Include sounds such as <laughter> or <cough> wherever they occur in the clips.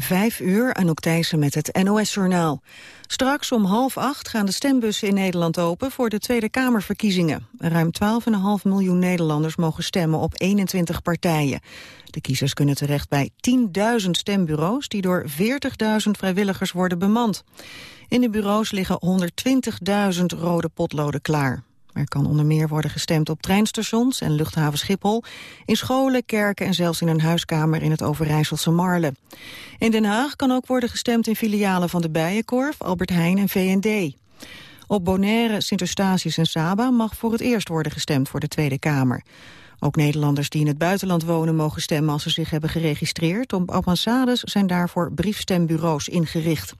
Vijf uur, Anouk Thijssen met het NOS-journaal. Straks om half acht gaan de stembussen in Nederland open voor de Tweede Kamerverkiezingen. Ruim 12,5 miljoen Nederlanders mogen stemmen op 21 partijen. De kiezers kunnen terecht bij 10.000 stembureaus die door 40.000 vrijwilligers worden bemand. In de bureaus liggen 120.000 rode potloden klaar. Er kan onder meer worden gestemd op treinstations en luchthaven Schiphol, in scholen, kerken en zelfs in een huiskamer in het Overijsselse Marle. In Den Haag kan ook worden gestemd in filialen van de Bijenkorf, Albert Heijn en VND. Op Bonaire, Sint-Eustatius en Saba mag voor het eerst worden gestemd voor de Tweede Kamer. Ook Nederlanders die in het buitenland wonen mogen stemmen als ze zich hebben geregistreerd. Op ambassades zijn daarvoor briefstembureaus ingericht.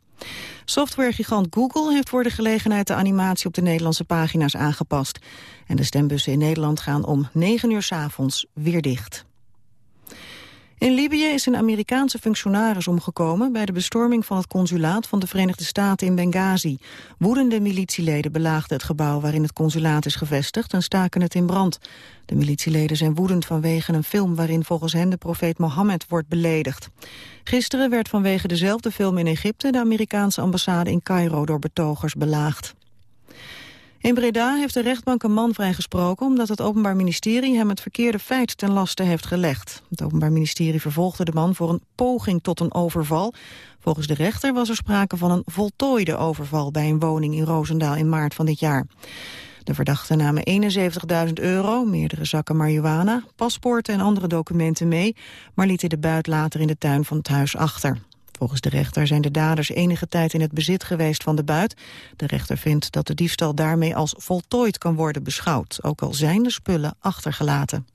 Softwaregigant Google heeft voor de gelegenheid de animatie op de Nederlandse pagina's aangepast. En de stembussen in Nederland gaan om 9 uur s avonds weer dicht. In Libië is een Amerikaanse functionaris omgekomen bij de bestorming van het consulaat van de Verenigde Staten in Benghazi. Woedende militieleden belaagden het gebouw waarin het consulaat is gevestigd en staken het in brand. De militieleden zijn woedend vanwege een film waarin volgens hen de profeet Mohammed wordt beledigd. Gisteren werd vanwege dezelfde film in Egypte de Amerikaanse ambassade in Cairo door betogers belaagd. In Breda heeft de rechtbank een man vrijgesproken... omdat het Openbaar Ministerie hem het verkeerde feit ten laste heeft gelegd. Het Openbaar Ministerie vervolgde de man voor een poging tot een overval. Volgens de rechter was er sprake van een voltooide overval... bij een woning in Roosendaal in maart van dit jaar. De verdachten namen 71.000 euro, meerdere zakken marihuana... paspoorten en andere documenten mee... maar lieten de buit later in de tuin van het huis achter. Volgens de rechter zijn de daders enige tijd in het bezit geweest van de buit. De rechter vindt dat de diefstal daarmee als voltooid kan worden beschouwd, ook al zijn de spullen achtergelaten.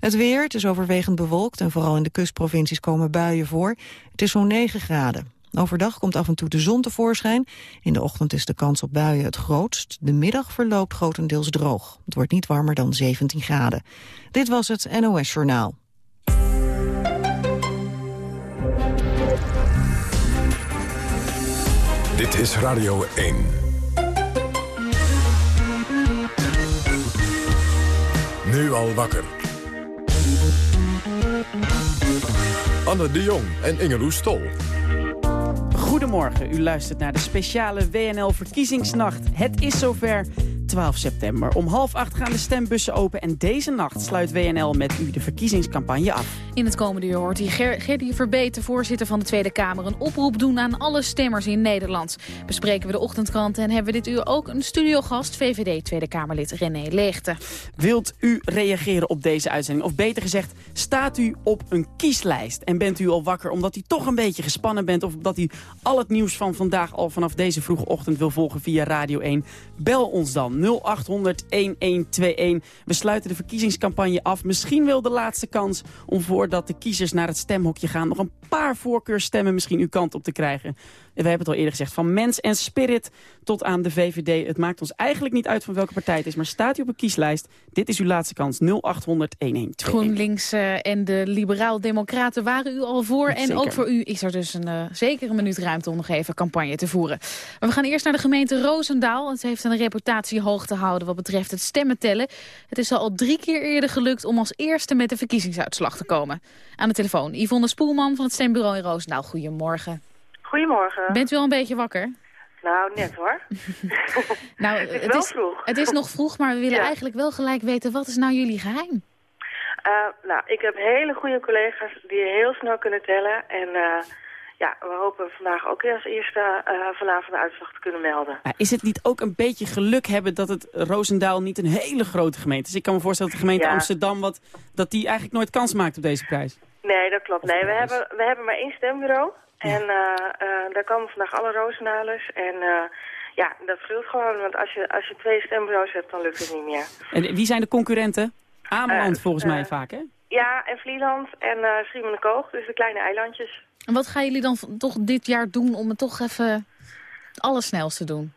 Het weer, het is overwegend bewolkt en vooral in de kustprovincies komen buien voor. Het is zo'n 9 graden. Overdag komt af en toe de zon tevoorschijn. In de ochtend is de kans op buien het grootst. De middag verloopt grotendeels droog. Het wordt niet warmer dan 17 graden. Dit was het NOS Journaal. Dit is Radio 1. Nu al wakker. Anne de Jong en Ingeloes Stol. Goedemorgen, u luistert naar de speciale WNL-verkiezingsnacht. Het is zover. 12 september. Om half acht gaan de stembussen open en deze nacht sluit WNL met u de verkiezingscampagne af. In het komende uur hoort hij Ger Gerdy Verbeter, voorzitter van de Tweede Kamer... een oproep doen aan alle stemmers in Nederland. Bespreken we de ochtendkranten en hebben we dit uur ook een studiogast... VVD Tweede Kamerlid René Leegte. Wilt u reageren op deze uitzending? Of beter gezegd, staat u op een kieslijst? En bent u al wakker omdat u toch een beetje gespannen bent... of omdat u al het nieuws van vandaag al vanaf deze vroege ochtend wil volgen via Radio 1? Bel ons dan 0800 1121. We sluiten de verkiezingscampagne af. Misschien wel de laatste kans om voordat de kiezers naar het stemhokje gaan... nog een paar voorkeurstemmen misschien uw kant op te krijgen we hebben het al eerder gezegd, van mens en spirit tot aan de VVD. Het maakt ons eigenlijk niet uit van welke partij het is. Maar staat u op een kieslijst, dit is uw laatste kans. 0800 1121. GroenLinks uh, en de Liberaal-Democraten waren u al voor. En ook voor u is er dus een uh, zekere minuut ruimte om nog even campagne te voeren. Maar we gaan eerst naar de gemeente Roosendaal. Ze heeft een reputatie hoog te houden wat betreft het stemmen tellen. Het is al drie keer eerder gelukt om als eerste met de verkiezingsuitslag te komen. Aan de telefoon Yvonne Spoelman van het stembureau in Roosendaal. Goedemorgen. Goedemorgen. Bent u al een beetje wakker? Nou, net hoor. <laughs> nou, <laughs> het, is, het is, vroeg. Het is nog vroeg, maar we willen eigenlijk wel gelijk weten, wat is nou jullie geheim? Uh, nou, ik heb hele goede collega's die heel snel kunnen tellen. En uh, ja, we hopen vandaag ook als eerste uh, vanavond de uitslag te kunnen melden. is het niet ook een beetje geluk hebben dat het Roosendaal niet een hele grote gemeente is? Ik kan me voorstellen dat de gemeente Amsterdam, wat, dat die eigenlijk nooit kans maakt op deze prijs. Nee, dat klopt. Nee, we hebben, we hebben maar één stembureau. En uh, uh, daar komen vandaag alle Roosenalers. En uh, ja, dat scheelt gewoon. Want als je, als je twee stembureaus hebt, dan lukt het niet meer. En wie zijn de concurrenten? Ameland volgens mij vaak, hè? Ja, en Vlieland en uh, Schiermonnikoog, dus de kleine eilandjes. En wat gaan jullie dan toch dit jaar doen om het toch even het allersnelste te doen?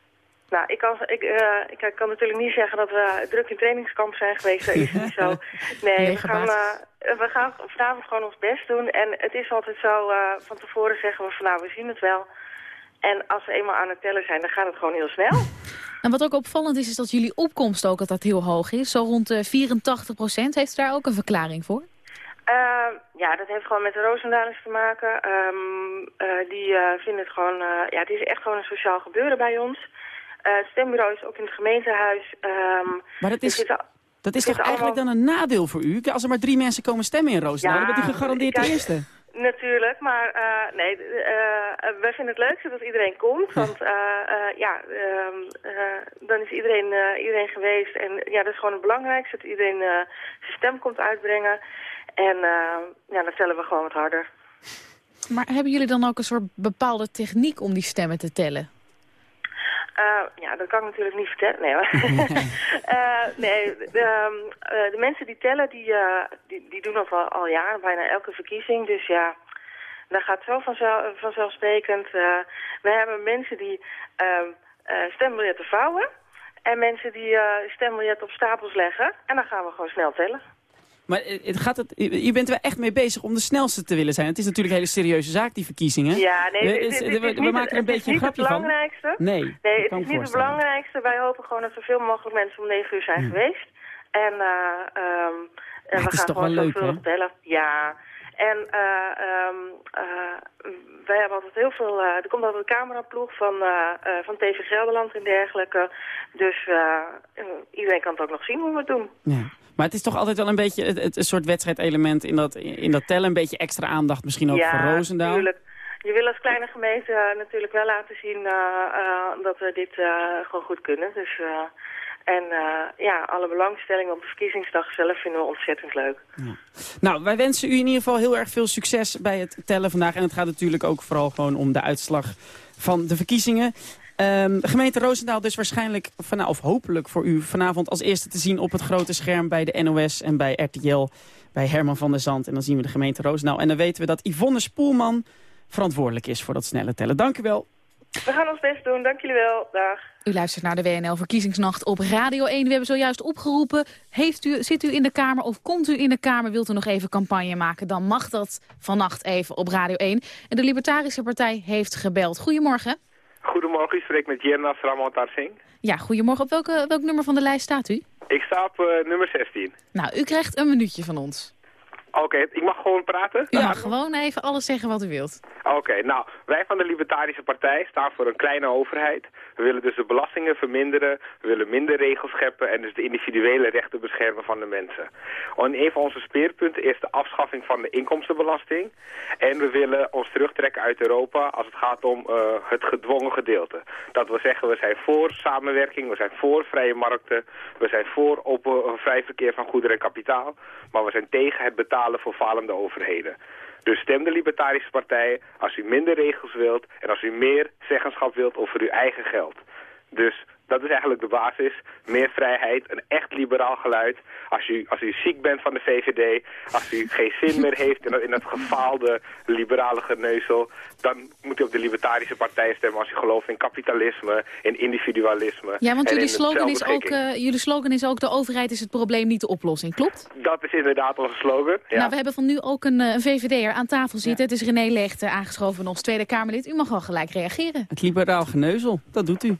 Nou, ik kan, ik, uh, ik kan natuurlijk niet zeggen dat we druk in trainingskamp zijn geweest. Dat is niet zo. <laughs> Nee, we gaan, uh, we gaan vanavond gewoon ons best doen. En het is altijd zo, uh, van tevoren zeggen we van nou, we zien het wel. En als we eenmaal aan het tellen zijn, dan gaat het gewoon heel snel. <laughs> En wat ook opvallend is, is dat jullie opkomst ook altijd heel hoog is. Zo rond de 84 procent. Heeft u daar ook een verklaring voor? ja, dat heeft gewoon met de Roosendalers te maken. Um, die vinden het gewoon, ja, het is echt gewoon een sociaal gebeuren bij ons. Het stembureau is ook in het gemeentehuis. Um, maar dat is, dat is toch eigenlijk dan een nadeel voor u? Als er maar drie mensen komen stemmen in Roosendaal, ja, dan bent u gegarandeerd de eerste. <laughs> Natuurlijk, maar uh, nee, uh, wij vinden het leukste dat iedereen komt. Want uh, ja, ehm, dan is iedereen, iedereen geweest. En ja, dat is gewoon het belangrijkste, dat iedereen zijn stem komt uitbrengen. En ja, dan tellen we gewoon wat harder. Maar hebben jullie dan ook een soort bepaalde techniek om die stemmen te tellen? Uh, ja, dat kan ik natuurlijk niet vertellen. Nee, uh, <laughs> nee de, ehm, uh, de, mensen die tellen, die, die, die, doen dat al, al jaren, bijna elke verkiezing. Dus ja, dat gaat zo vanzelf, vanzelfsprekend. we hebben mensen die ehm, stembiljetten vouwen en mensen die stembiljetten op stapels leggen. En dan gaan we gewoon snel tellen. Maar het gaat het, je bent er echt mee bezig om de snelste te willen zijn. Het is natuurlijk een hele serieuze zaak, die verkiezingen. Ja, nee, we, maken er een beetje een grapje van. Het is niet het belangrijkste. Nee, nee het is niet het belangrijkste. Wij hopen gewoon dat zoveel mogelijk mensen om 9 uur zijn geweest. En, uh, um, en we gaan gewoon zoveel bellen. Ja, en uh, um, uh, wij hebben altijd heel veel... Uh, er komt altijd een cameraploeg van, van TV Gelderland en dergelijke. Dus iedereen kan het ook nog zien hoe we het doen. Ja. Maar het is toch altijd wel een beetje het, een soort wedstrijdelement in dat, in dat tellen. Een beetje extra aandacht misschien ook voor Roosendaal. Ja, natuurlijk. Je wil als kleine gemeente uh, natuurlijk wel laten zien uh, uh, dat we dit gewoon goed kunnen. Dus, en ja, alle belangstellingen op de verkiezingsdag zelf vinden we ontzettend leuk. Ja. Nou, wij wensen u in ieder geval heel erg veel succes bij het tellen vandaag. En het gaat natuurlijk ook vooral gewoon om de uitslag van de verkiezingen. Um, gemeente Roosendaal dus waarschijnlijk, van, of hopelijk voor u, vanavond als eerste te zien op het grote scherm bij de NOS en bij RTL, bij Herman van der Zand. En dan zien we de gemeente Roosendaal. En dan weten we dat Yvonne Spoelman verantwoordelijk is voor dat snelle tellen. Dank u wel. We gaan ons best doen. Dank jullie wel. Dag. U luistert naar de WNL-verkiezingsnacht op Radio 1. We hebben zojuist opgeroepen. Heeft u, zit u in de Kamer of komt u in de Kamer, wilt u nog even campagne maken? Dan mag dat vannacht even op Radio 1. En de Libertarische Partij heeft gebeld. Goedemorgen. Goedemorgen, u spreekt met Jernas Ramotar Singh. Ja, goedemorgen. Op welke, welk nummer van de lijst staat u? Ik sta op uh, nummer 16. Nou, u krijgt een minuutje van ons. Oké, ik mag gewoon praten? Mag gewoon even alles zeggen wat u wilt. Oké, nou, wij van de Libertarische Partij staan voor een kleine overheid. We willen dus de belastingen verminderen, we willen minder regels scheppen en dus de individuele rechten beschermen van de mensen. En een van onze speerpunten is de afschaffing van de inkomstenbelasting. En we willen ons terugtrekken uit Europa als het gaat om uh, het gedwongen gedeelte. Dat wil zeggen, we zijn voor samenwerking, we zijn voor vrije markten, we zijn voor open, vrij verkeer van goederen en kapitaal, maar we zijn tegen het betalen voor falende overheden. Dus stem de Libertarische Partij als u minder regels wilt en als u meer zeggenschap wilt over uw eigen geld. Dus dat is eigenlijk de basis. Meer vrijheid, een echt liberaal geluid. Als u, als u ziek bent van de VVD, als u geen zin meer heeft in, in het gefaalde liberale geneuzel, dan moet u op de Libertarische Partij stemmen als u gelooft in kapitalisme, in individualisme. Ja, want jullie slogan, is ook, uh, jullie slogan is ook de overheid is het probleem, niet de oplossing, klopt? Dat is inderdaad onze slogan, ja. Nou, we hebben van nu ook een, eh, een VVD'er aan tafel zitten. Het is René Leegte, aangeschoven ons Tweede Kamerlid. U mag wel gelijk reageren. Het liberaal geneuzel, dat doet u.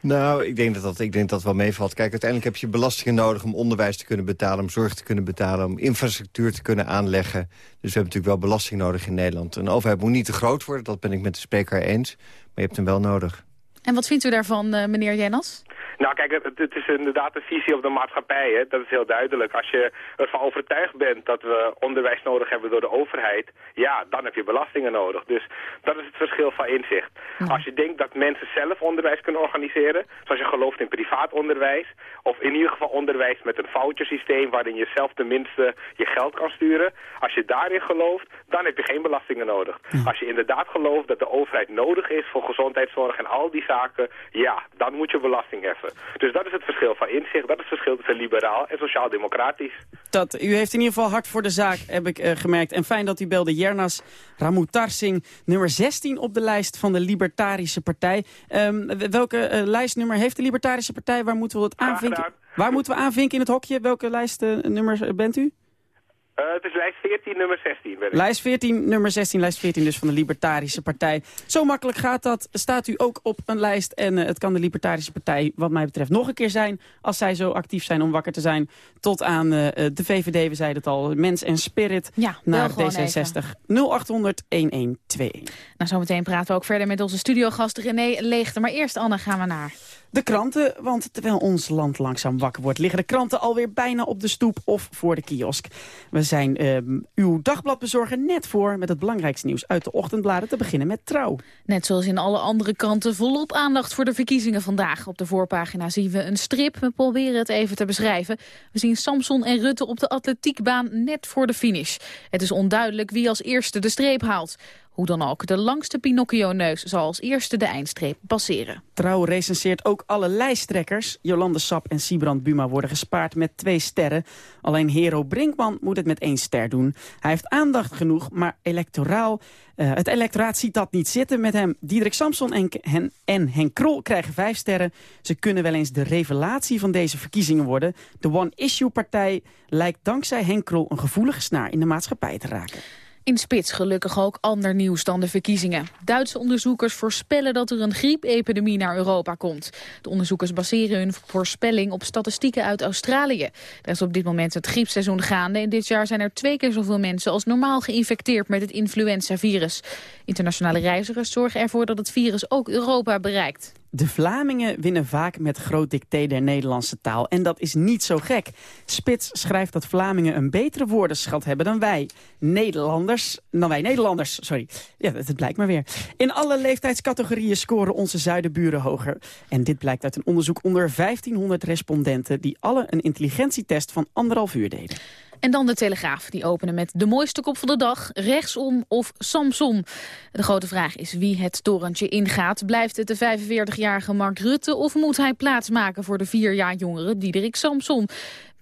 Nou, ik denk dat dat, ik denk dat wel meevalt. Kijk, uiteindelijk heb je belastingen nodig om onderwijs te kunnen betalen... om zorg te kunnen betalen, om infrastructuur te kunnen aanleggen. Dus we hebben natuurlijk wel belasting nodig in Nederland. Een overheid moet niet te groot worden, dat ben ik met de spreker eens. Maar je hebt hem wel nodig. En wat vindt u daarvan, uh, meneer Jennas? Nou kijk, het, het, is inderdaad een visie op de maatschappij. Hè? Dat is heel duidelijk. Als je ervan overtuigd bent dat we onderwijs nodig hebben door de overheid... ja, dan heb je belastingen nodig. Dus dat is het verschil van inzicht. Als je denkt dat mensen zelf onderwijs kunnen organiseren... zoals je gelooft in privaat onderwijs... of in ieder geval onderwijs met een foutjesysteem... waarin je zelf tenminste je geld kan sturen... als je daarin gelooft, dan heb je geen belastingen nodig. Als je inderdaad gelooft dat de overheid nodig is voor gezondheidszorg en al die zaken... ja, dan moet je belasting heffen. Dus dat is het verschil van inzicht. Dat is het verschil tussen liberaal en sociaal-democratisch. Dat, u heeft in ieder geval hard voor de zaak, heb ik uh, gemerkt. En fijn dat u belde Jernas Ramutarsing, nummer 16 op de lijst van de Libertarische Partij. Um, welke uh, lijstnummer heeft de Libertarische Partij? Waar moeten we het aanvinken? Waar moeten we aanvinken in het hokje? Welke lijstnummer uh, bent u? Uh, het is lijst 14, nummer 16. Lijst 14, nummer 16, lijst 14 dus van de Libertarische Partij. Zo makkelijk gaat dat. Staat u ook op een lijst en uh, het kan de Libertarische Partij wat mij betreft nog een keer zijn... als zij zo actief zijn om wakker te zijn. Tot aan uh, de VVD, we zeiden het al, Mens en Spirit ja, naar D66 0800 1121. Nou, zometeen praten we ook verder met onze studiogast René Leegte. Maar eerst, Anne, gaan we naar... De kranten, want terwijl ons land langzaam wakker wordt... liggen de kranten alweer bijna op de stoep of voor de kiosk. We zijn uh, uw dagbladbezorger net voor met het belangrijkste nieuws uit de ochtendbladen... te beginnen met Trouw. Net zoals in alle andere kranten volop aandacht voor de verkiezingen vandaag. Op de voorpagina zien we een strip. We proberen het even te beschrijven. We zien Samson en Rutte op de atletiekbaan net voor de finish. Het is onduidelijk wie als eerste de streep haalt. Hoe dan ook, de langste Pinocchio-neus zal als eerste de eindstreep passeren. Trouw recenseert ook alle lijsttrekkers. Jolande Sap en Sibrand Buma worden gespaard met twee sterren. Alleen Hero Brinkman moet het met één ster doen. Hij heeft aandacht genoeg, maar electoraal, uh, het electoraat ziet dat niet zitten met hem. Diederik Samson en, en, en Henk Krol krijgen vijf sterren. Ze kunnen wel eens de revelatie van deze verkiezingen worden. De One-Issue-partij lijkt dankzij Henk Krol een gevoelige snaar in de maatschappij te raken. In spits gelukkig ook ander nieuws dan de verkiezingen. Duitse onderzoekers voorspellen dat er een griepepidemie naar Europa komt. De onderzoekers baseren hun voorspelling op statistieken uit Australië. Daar is op dit moment het griepseizoen gaande... en dit jaar zijn er twee keer zoveel mensen als normaal geïnfecteerd met het influenzavirus. Internationale reizigers zorgen ervoor dat het virus ook Europa bereikt. De Vlamingen winnen vaak met groot dicté der Nederlandse taal. En dat is niet zo gek. Spits schrijft dat Vlamingen een betere woordenschat hebben dan wij. Nederlanders, dan wij Nederlanders, sorry. Ja, dat, blijkt maar weer. In alle leeftijdscategorieën scoren onze zuidenburen hoger. En dit blijkt uit een onderzoek onder 1500 respondenten... die alle een intelligentietest van anderhalf uur deden. En dan de Telegraaf, die openen met de mooiste kop van de dag, rechtsom of Samson. De grote vraag is wie het torentje ingaat. Blijft het de 45-jarige Mark Rutte of moet hij plaatsmaken voor de vier jaar jongere Diederik Samson?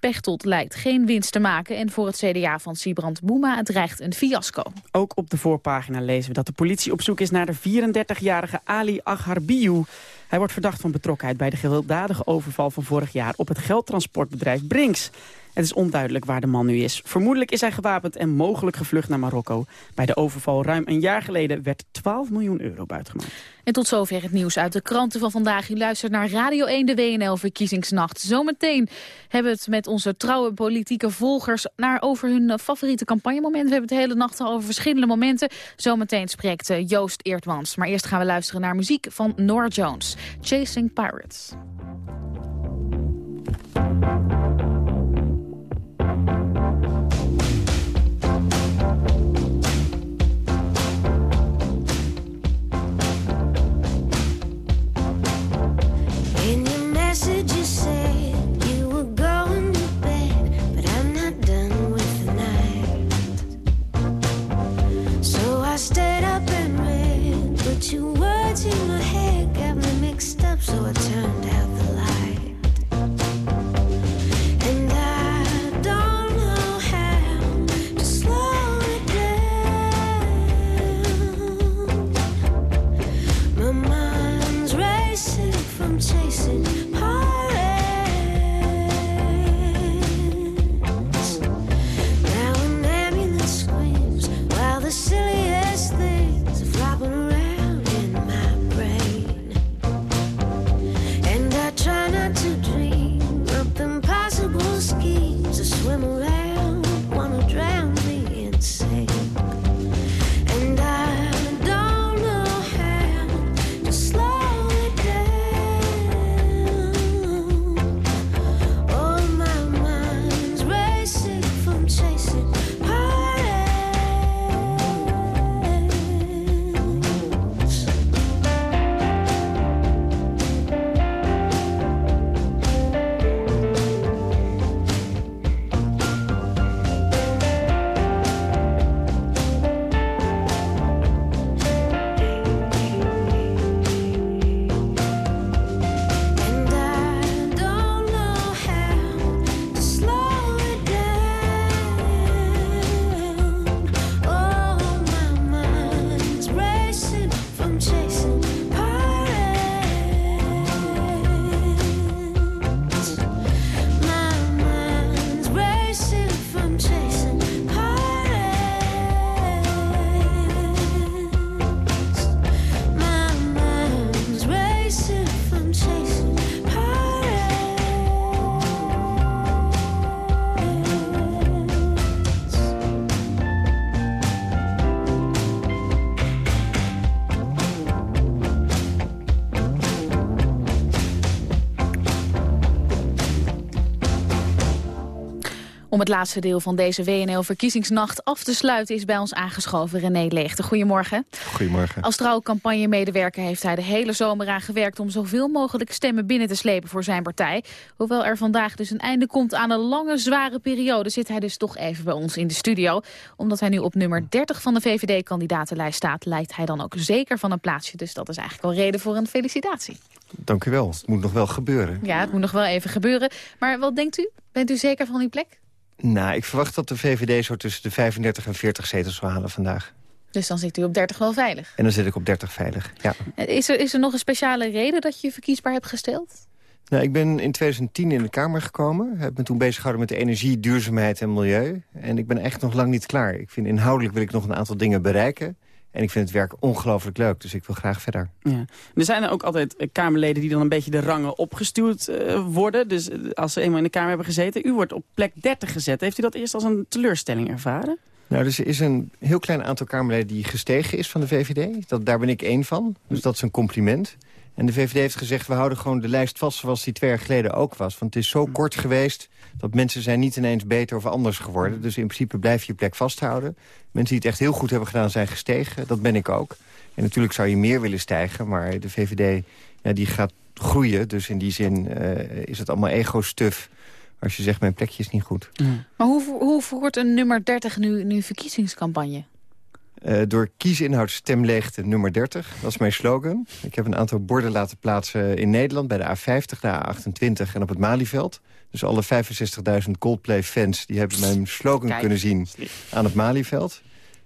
Pechtold lijkt geen winst te maken en voor het CDA van Sibrand Boema dreigt een fiasco. Ook op de voorpagina lezen we dat de politie op zoek is naar de 34-jarige Ali Agharbiou. Hij wordt verdacht van betrokkenheid bij de gewelddadige overval van vorig jaar op het geldtransportbedrijf Brinks. Het is onduidelijk waar de man nu is. Vermoedelijk is hij gewapend en mogelijk gevlucht naar Marokko. Bij de overval ruim een jaar geleden werd 12 miljoen euro buitgemaakt. En tot zover het nieuws uit de kranten van vandaag. U luistert naar Radio 1, de WNL-verkiezingsnacht. Zometeen hebben we het met onze trouwe politieke volgers... naar over hun favoriete campagnemomenten. We hebben het de hele nacht al over verschillende momenten. Zometeen spreekt eh, Joost Eertmans. Maar eerst gaan we luisteren naar muziek van Nora Jones. Chasing Pirates. message you said you were going to bed, but I'm not done with the night. So I stayed up and read, but your words in my head got me mixed up, so I turned out. Om het laatste deel van deze WNL-verkiezingsnacht af te sluiten... is bij ons aangeschoven René Leegte. Goedemorgen. Goedemorgen. Als trouw campagnemedewerker heeft hij de hele zomer aan gewerkt... om zoveel mogelijk stemmen binnen te slepen voor zijn partij. Hoewel er vandaag dus een einde komt aan een lange, zware periode... zit hij dus toch even bij ons in de studio. Omdat hij nu op nummer 30 van de VVD-kandidatenlijst staat... lijkt hij dan ook zeker van een plaatsje. Dus dat is eigenlijk wel reden voor een felicitatie. Dank u wel. Het moet nog wel gebeuren. Ja, het moet nog wel even gebeuren. Maar wat denkt u? Bent u zeker van die plek? Nou, ik verwacht dat de VVD zo tussen de 35 en 40 zetels zal halen vandaag. Dus dan zit u op 30 wel veilig? En dan zit ik op 30 veilig, ja. Is er, is er nog een speciale reden dat je verkiesbaar hebt gesteld? Nou, ik ben in 2010 in de Kamer gekomen. Heb me toen bezig gehouden met energie, duurzaamheid en milieu. En ik ben echt nog lang niet klaar. Ik vind inhoudelijk wil ik nog een aantal dingen bereiken. En ik vind het werk ongelooflijk leuk, dus ik wil graag verder. Ja. Er zijn er ook altijd eh, Kamerleden die dan een beetje de rangen opgestuurd uh, worden. Dus eh, als ze eenmaal in de Kamer hebben gezeten. U wordt op plek 30 gezet. Heeft u dat eerst als een teleurstelling ervaren? Nou, dus er is een heel klein aantal Kamerleden die gestegen is van de VVD. Dat, daar ben ik één van, dus dat is een compliment. En de VVD heeft gezegd, we houden gewoon de lijst vast zoals die twee jaar geleden ook was. Want het is zo hm. kort geweest dat mensen zijn niet ineens beter of anders geworden. Dus in principe blijf je je plek vasthouden. Mensen die het echt heel goed hebben gedaan zijn gestegen. Dat ben ik ook. En natuurlijk zou je meer willen stijgen, maar de VVD ja, die gaat groeien. Dus in die zin uh, is het allemaal ego-stuf als je zegt mijn plekje is niet goed. Maar hoe, hoe voert een nummer 30 nu, nu verkiezingscampagne? Uh, door kiesinhoud stemleegte nummer 30. Dat is mijn slogan. Ik heb een aantal borden laten plaatsen in Nederland... bij de A50, de A28 en op het Malieveld. Dus alle 65.000 Coldplay-fans die hebben mijn slogan kunnen zien aan het Malieveld.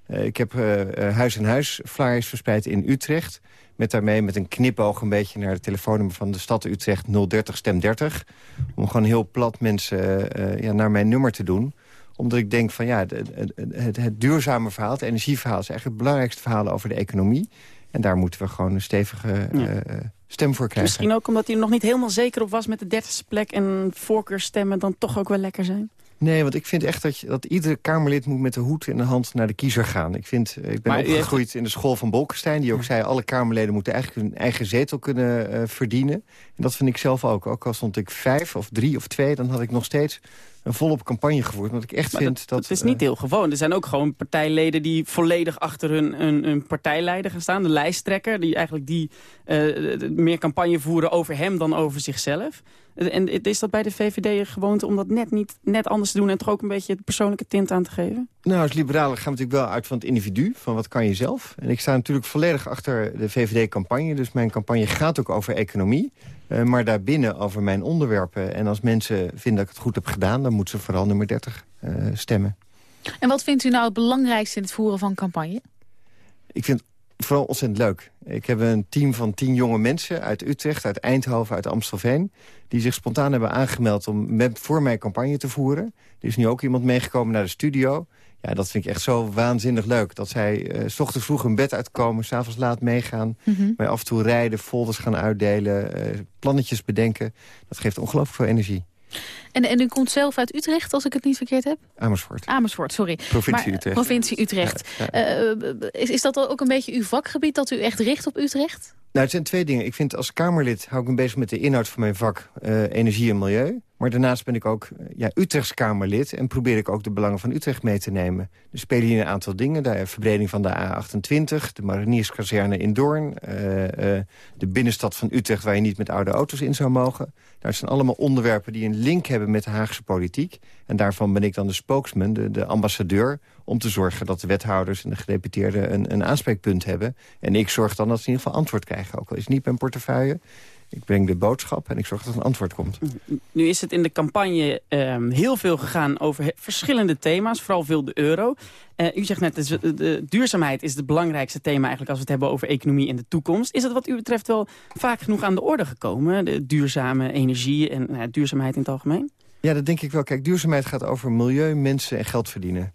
Uh, ik heb uh, huis-en-huis flyers verspreid in Utrecht. Met daarmee met een knipoog een beetje naar het telefoonnummer van de stad Utrecht 030 stem 30. Om gewoon heel plat mensen ja, naar mijn nummer te doen omdat ik denk van ja, het, het, het, duurzame verhaal, het energieverhaal... is eigenlijk het belangrijkste verhaal over de economie. En daar moeten we gewoon een stevige ja. uh, stem voor krijgen. Misschien ook omdat hij er nog niet helemaal zeker op was met de dertigste plek... en voorkeurstemmen dan toch ook wel lekker zijn? Nee, want ik vind echt dat, je, dat iedere Kamerlid moet met de hoed in de hand naar de kiezer gaan. Ik, vind, eh, ik ben opgegroeid in de school van Bolkestein. Die ook zei, alle Kamerleden moeten eigenlijk hun eigen zetel kunnen uh, verdienen. En dat vind ik zelf ook. Ook al stond ik vijf of drie of twee, dan had ik nog steeds een volop campagne gevoerd. Want ik echt vind dat... Dat is niet eh, heel gewoon. Er zijn ook gewoon partijleden die volledig achter hun, hun, partijleider gaan staan. De lijsttrekker, die eigenlijk die, uh, meer campagne voeren over hem dan over zichzelf. En is dat bij de VVD een gewoonte om dat net, niet, net anders te doen... en toch ook een beetje het persoonlijke tint aan te geven? Nou, als liberalen gaan we natuurlijk wel uit van het individu. Van wat kan je zelf? En ik sta natuurlijk volledig achter de VVD-campagne. Dus mijn campagne gaat ook over economie. Uh, maar daarbinnen over mijn onderwerpen. En als mensen vinden dat ik het goed heb gedaan... dan moeten ze vooral nummer 30 uh, eh, stemmen. En wat vindt u nou het belangrijkste in het voeren van campagne? Ik vind vooral ontzettend leuk. Ik heb een team van tien jonge mensen uit Utrecht, uit Eindhoven, uit Amstelveen... die zich spontaan hebben aangemeld om met, voor mij campagne te voeren. Er is nu ook iemand meegekomen naar de studio. Ja, dat vind ik echt zo waanzinnig leuk. Dat zij uh, s ochtends vroeg hun bed uitkomen, s'avonds laat meegaan... Mm mij af en toe rijden, folders gaan uitdelen, uh, plannetjes bedenken. Dat geeft ongelooflijk veel energie. En, en u komt zelf uit Utrecht, als ik het niet verkeerd heb? Amersfoort. Amersfoort, sorry. Provincie Utrecht. Provincie Utrecht. Uh, is, is dat ook een beetje uw vakgebied, dat u echt richt op Utrecht? Nou, het zijn twee dingen. Ik vind als Kamerlid hou ik me bezig met de inhoud van mijn vak uh, energie en milieu. Maar daarnaast ben ik ook uh, ja, Utrechts Kamerlid en probeer ik ook de belangen van Utrecht mee te nemen. Dus spelen hier een aantal dingen. De verbreding van de A28, de marinierskazerne in Doorn... Uh, de binnenstad van Utrecht waar je niet met oude auto's in zou mogen. Daar zijn allemaal onderwerpen die een link hebben met de Haagse politiek. En daarvan ben ik dan de spokesman, de, de ambassadeur om te zorgen dat de wethouders en de gedeputeerden een, een aanspreekpunt hebben. En ik zorg dan dat ze in ieder geval antwoord krijgen. Ook al is het niet mijn portefeuille. Ik breng de boodschap en ik zorg dat er een antwoord komt. Nu is het in de campagne um, heel veel gegaan over verschillende thema's. Vooral veel de euro. Uh, u zegt net, de, de, duurzaamheid is het belangrijkste thema eigenlijk als we het hebben over economie en de toekomst. Is dat wat u betreft wel vaak genoeg aan de orde gekomen? De duurzame energie en uh, duurzaamheid in het algemeen? Ja, dat denk ik wel. Kijk, duurzaamheid gaat over milieu, mensen en geld verdienen.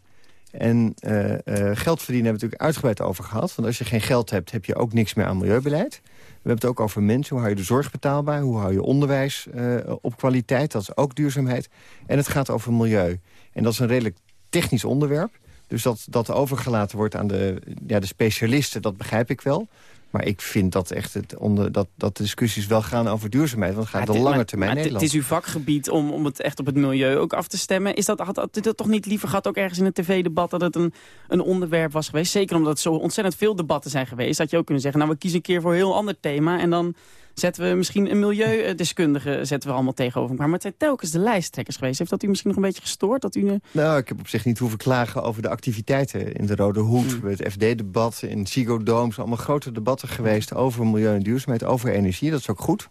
En uh, uh, geld verdienen hebben we natuurlijk uitgebreid over gehad. Want als je geen geld hebt, heb je ook niks meer aan milieubeleid. We hebben het ook over mensen. Hoe hou je de zorg betaalbaar? Hoe hou je onderwijs uh, op kwaliteit? Dat is ook duurzaamheid. En het gaat over milieu. En dat is een redelijk technisch onderwerp. Dus dat dat overgelaten wordt aan de, ja, de specialisten, dat begrijp ik wel. Maar ik vind dat echt het onder, dat, dat de discussies wel gaan over duurzaamheid. Want het gaat de lange termijn maar Nederland. Het is uw vakgebied om, om het echt op het milieu ook af te stemmen. Is dat, had, dat toch niet liever gehad, ook ergens in het tv-debat... dat het een, een onderwerp was geweest? Zeker omdat er zo ontzettend veel debatten zijn geweest. Dat je ook kunnen zeggen, nou we kiezen een keer voor een heel ander thema... en dan zetten we misschien een milieudeskundige zetten we allemaal tegenover elkaar. Maar het zijn telkens de lijsttrekkers geweest. Heeft dat u misschien nog een beetje gestoord? Dat u, Nou, ik heb op zich niet hoeven klagen over de activiteiten in de Rode Hoed. Hmm. Het FD-debat, in Ziggo Dome, allemaal grote debatten geweest over milieu en duurzaamheid, over energie. Dat is ook goed.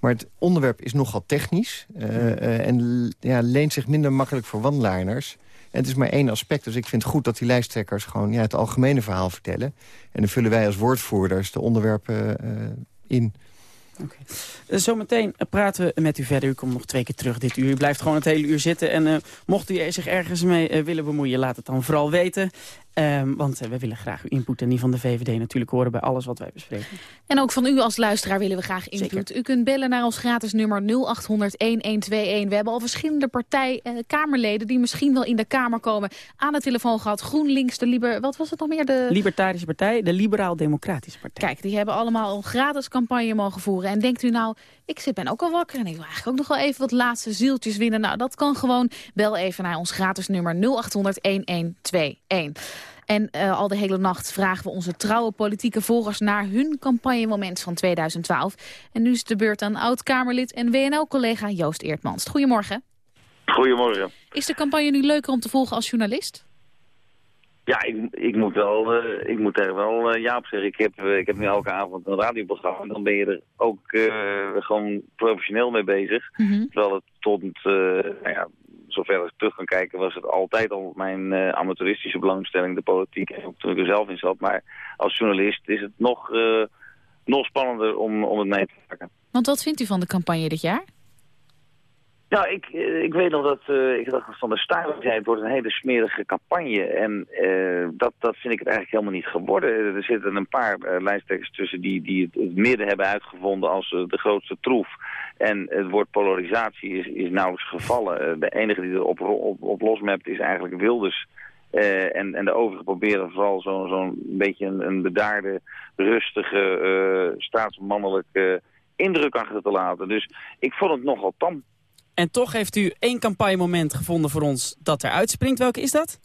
Maar het onderwerp is nogal technisch uh, uh, en ja, leent zich minder makkelijk voor wandelaars. En het is maar één aspect, dus ik vind het goed dat die lijsttrekkers gewoon ja, het algemene verhaal vertellen. En dan vullen wij als woordvoerders de onderwerpen uh, in. Okay. Uh, zometeen praten we met u verder. U komt nog twee keer terug dit uur. U blijft gewoon het hele uur zitten. En uh, mocht u zich ergens mee uh, willen bemoeien, laat het dan vooral weten. Um, want we willen graag uw input en die van de VVD natuurlijk horen bij alles wat wij bespreken. En ook van u als luisteraar willen we graag input. Zeker. U kunt bellen naar ons gratis nummer 0800-1121. We hebben al verschillende partij-kamerleden die misschien wel in de Kamer komen aan de telefoon gehad. GroenLinks, de Liber... Wat was het nog meer? De... Libertarische Partij, de Liberaal-Democratische Partij. Kijk, die hebben allemaal een gratis campagne mogen voeren. En denkt u nou, ik zit, ben ook al wakker en ik wil eigenlijk ook nog wel even wat laatste zieltjes winnen. Nou, dat kan gewoon. Bel even naar ons gratis nummer 0800-1121. En uh, al de hele nacht vragen we onze trouwe politieke volgers naar hun campagnemoment van 2012. En nu is de beurt aan oud-Kamerlid en WNL-collega Joost Eertmans. Goedemorgen. Goedemorgen. Is de campagne nu leuker om te volgen als journalist? Ja, ik, ik moet wel, uh, ik moet er wel uh, ja op zeggen. Ik heb, uh, ik heb nu elke avond een radioprogramma en dan ben je er ook gewoon professioneel mee bezig. Mm -hmm. Terwijl het tot, nou ja, zover ik terug kan kijken, was het altijd al mijn amateuristische belangstelling, de politiek, en ook toen ik er zelf in zat. Maar als journalist is het nog, nog spannender om, om het mee te maken. Want wat vindt u van de campagne dit jaar? Ja, ik, eh, ik weet nog dat uh, ik dacht van de Stuyver zei, het wordt een hele smerige campagne. En uh, dat, dat vind ik het eigenlijk helemaal niet geworden. Er zitten een paar lijsttrekkers tussen die, die het, midden hebben uitgevonden als de grootste troef. En het woord polarisatie is, is nauwelijks gevallen. de enige die erop op, op losmapt is eigenlijk Wilders. en, en de overigen proberen vooral zo'n zo beetje een, een, bedaarde, rustige, staatsmannelijke indruk achter te laten. Dus ik vond het nogal tam. En toch heeft u één campagnemoment gevonden voor ons dat er uitspringt. Welke is dat?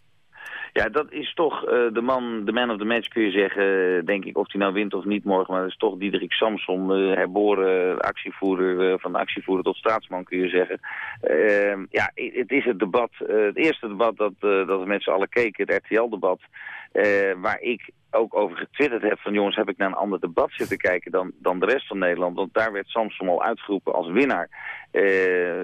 Ja, dat is toch uh, de man, de man of the match kun je zeggen, denk ik, of hij nou wint of niet morgen. Maar dat is toch Diederik Samson, uh, herboren actievoerder, uh, van actievoerder tot staatsman kun je zeggen. Ehm, ja, het is het debat, het eerste debat dat, dat we met z'n allen keken, het RTL-debat. Waar ik ook over getwitterd heb van jongens, heb ik naar een ander debat zitten kijken dan, dan de rest van Nederland. Want daar werd Samson al uitgeroepen als winnaar. Eh,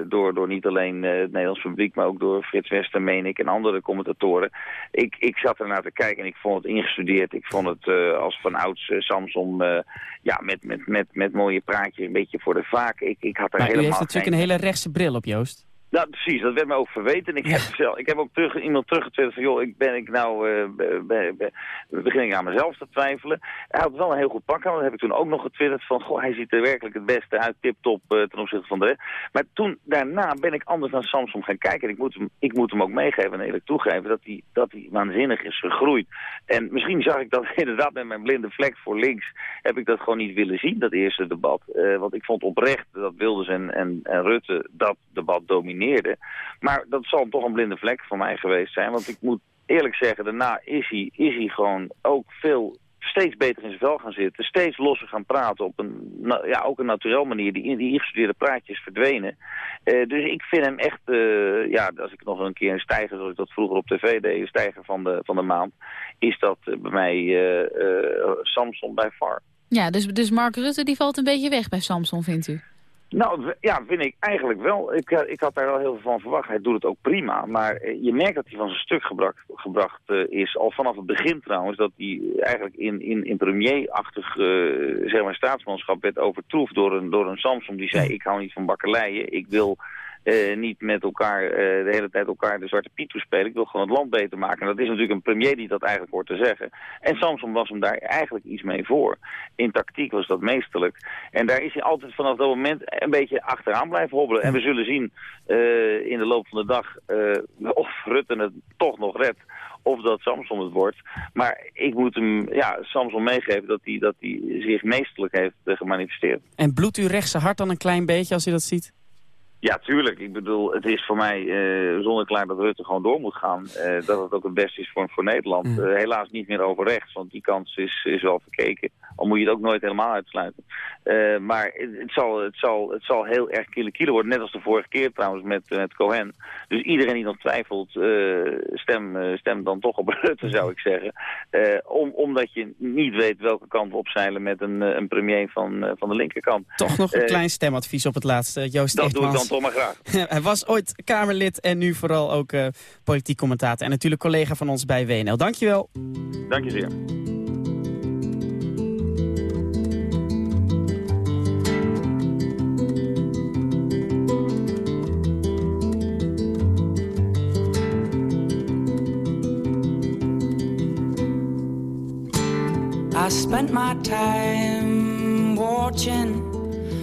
door, door niet alleen uh, het Nederlands publiek, maar ook door Frits Wester, meen ik, en andere commentatoren. Ik, ik zat ernaar te kijken en ik vond het ingestudeerd. Ik vond het als van ouds Samson ja, met, met, met, met mooie praatjes een beetje voor de vaak. Ik, ik had er maar helemaal u heeft natuurlijk een hele rechtse bril op, Joost. Nou, precies. Dat werd me ook verweten. Ik, heb, zelf, ik heb ook terug, iemand teruggetwitterd van, joh, ik ben ik nou, uh, be, be, begin ik aan mezelf te twijfelen. Hij had wel een heel goed pak aan, dat heb ik toen ook nog getwitterd van, goh, hij ziet er werkelijk het beste uit, tip-top uh, ten opzichte van de rest. Maar toen, daarna ben ik anders naar Samsung gaan kijken en ik moet hem, ik moet hem ook meegeven en eerlijk toegeven dat hij, dat hij waanzinnig is gegroeid. En misschien zag ik dat <laughs> inderdaad met mijn blinde vlek voor links, heb ik dat gewoon niet willen zien, dat eerste debat. Uh, want ik vond oprecht dat Wilders en, en, en Rutte dat debat maar dat zal toch een blinde vlek voor mij geweest zijn. Want ik moet eerlijk zeggen, daarna is hij, is hij gewoon ook veel steeds beter in zijn vel gaan zitten. Steeds losser gaan praten op een, ja, ook een naturel manier. Die, die ingestudeerde praatjes verdwenen. Uh, dus ik vind hem echt, uh, ja, als ik nog een keer een stijger, zoals ik dat vroeger op tv deed, een stijger van de, van de maand, is dat uh, bij mij Samson bij far. Ja, dus, dus Mark Rutte die valt een beetje weg bij Samson, vindt u? Nou, ja, vind ik eigenlijk wel. Ik, eh, ik had daar wel heel veel van verwacht. Hij doet het ook prima. Maar eh, je merkt dat hij van zijn stuk gebracht, gebracht uh, is. Al vanaf het begin trouwens. Dat hij eigenlijk in, in, in premierachtig uh, zeg maar staatsmanschap werd overtroefd door een, door een Samson. Die zei, ik hou niet van bakkeleien. Ik wil uh, niet met elkaar uh, de hele tijd elkaar de zwarte piet toespelen. Ik wil gewoon het land beter maken. En dat is natuurlijk een premier die dat eigenlijk hoort te zeggen. En Samson was hem daar eigenlijk iets mee voor. In tactiek was dat meesterlijk. En daar is hij altijd vanaf dat moment een beetje achteraan blijven hobbelen. En we zullen zien uh, in de loop van de dag of Rutte het toch nog redt of dat Samson het wordt. Maar ik moet hem, ja, Samson meegeven dat hij dat zich meesterlijk heeft gemanifesteerd. En bloedt uw rechtse hart dan een klein beetje als u dat ziet? Ja, tuurlijk. Ik bedoel, het is voor mij uh, zonder klaar dat Rutte gewoon door moet gaan. Uh, dat het ook het beste is voor, voor Nederland. Uh, helaas niet meer over rechts, want die kans is, is wel verkeken. Al moet je het ook nooit helemaal uitsluiten. maar het, het, zal, het, zal, het zal heel erg kille kilo worden. Net als de vorige keer trouwens met, met Cohen. Dus iedereen die nog twijfelt, stem, stem dan toch op <laughs> Rutte zou ik zeggen. om, omdat je niet weet welke kant we opzeilen met een, een premier van, van de linkerkant. Toch nog een klein stemadvies op het laatste, Joost dan toch maar graag. <laughs> Hij was ooit Kamerlid en nu vooral ook uh, politiek commentator. En natuurlijk collega van ons bij WNL. Dankjewel. Dank je zeer. I spent my time watching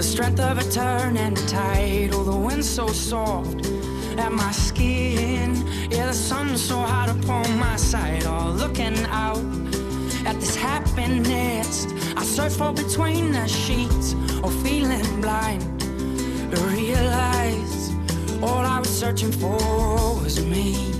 the strength of a turning tide. Oh, the wind so soft at my skin. Yeah, the sun so hot upon my side. Oh, looking out at this happiness. I search for between the sheets. Or oh, feeling blind to realize all I was searching for was me.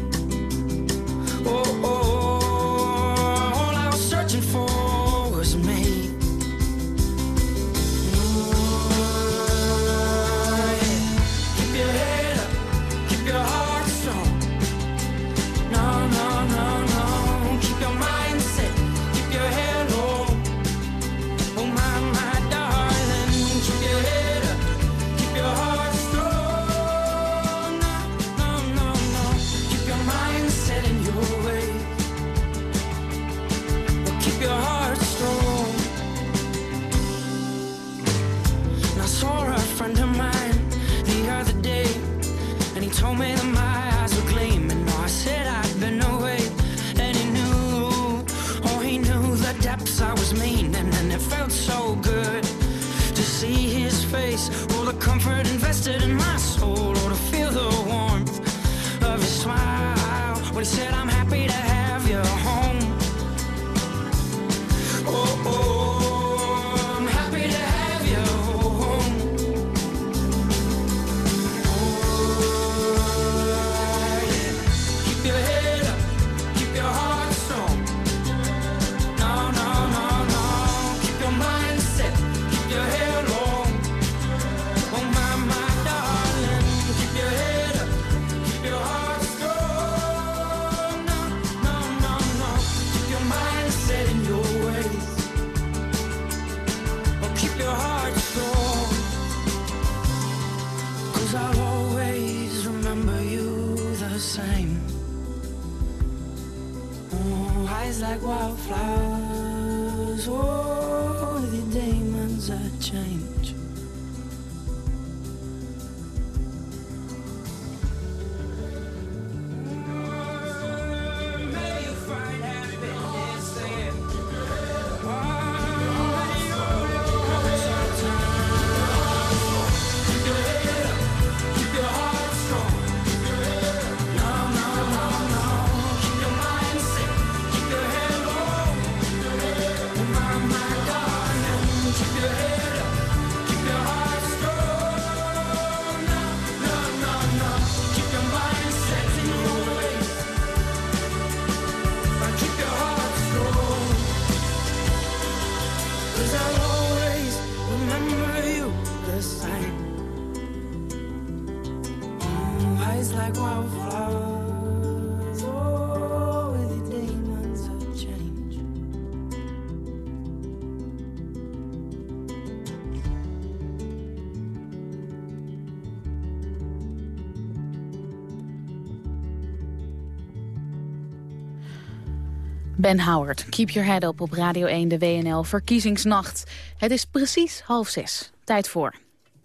Ben Howard, Keep Your Head Up op Radio 1, de WNL Verkiezingsnacht. Het is precies half zes. Tijd voor.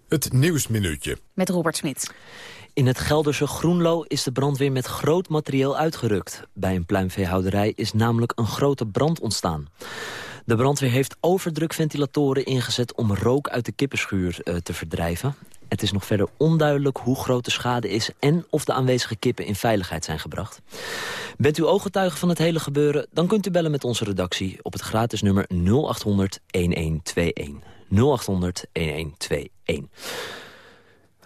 Het Nieuwsminuutje. Met Robert Smit. In het Gelderse Groenlo is de brandweer met groot materieel uitgerukt. Bij een pluimveehouderij is namelijk een grote brand ontstaan. De brandweer heeft overdrukventilatoren ingezet om rook uit de kippenschuur uh, te verdrijven. Het is nog verder onduidelijk hoe groot de schade is... en of de aanwezige kippen in veiligheid zijn gebracht. Bent u ooggetuige van het hele gebeuren... dan kunt u bellen met onze redactie op het gratis nummer 0800 1121. 0800 1121.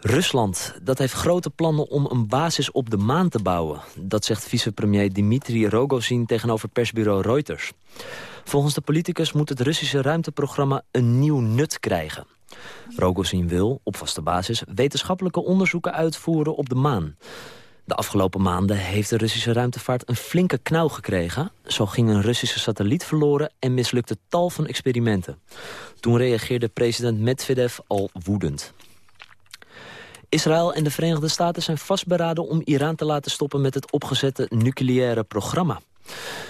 Rusland dat heeft grote plannen om een basis op de maan te bouwen. Dat zegt vicepremier Dmitri Rogozin tegenover persbureau Reuters. Volgens de politicus moet het Russische ruimteprogramma een nieuw nut krijgen. Rogozin wil, op vaste basis, wetenschappelijke onderzoeken uitvoeren op de maan. De afgelopen maanden heeft de Russische ruimtevaart een flinke knauw gekregen. Zo ging een Russische satelliet verloren en mislukte tal van experimenten. Toen reageerde president Medvedev al woedend. Israël en de Verenigde Staten zijn vastberaden om Iran te laten stoppen met het opgezette nucleaire programma.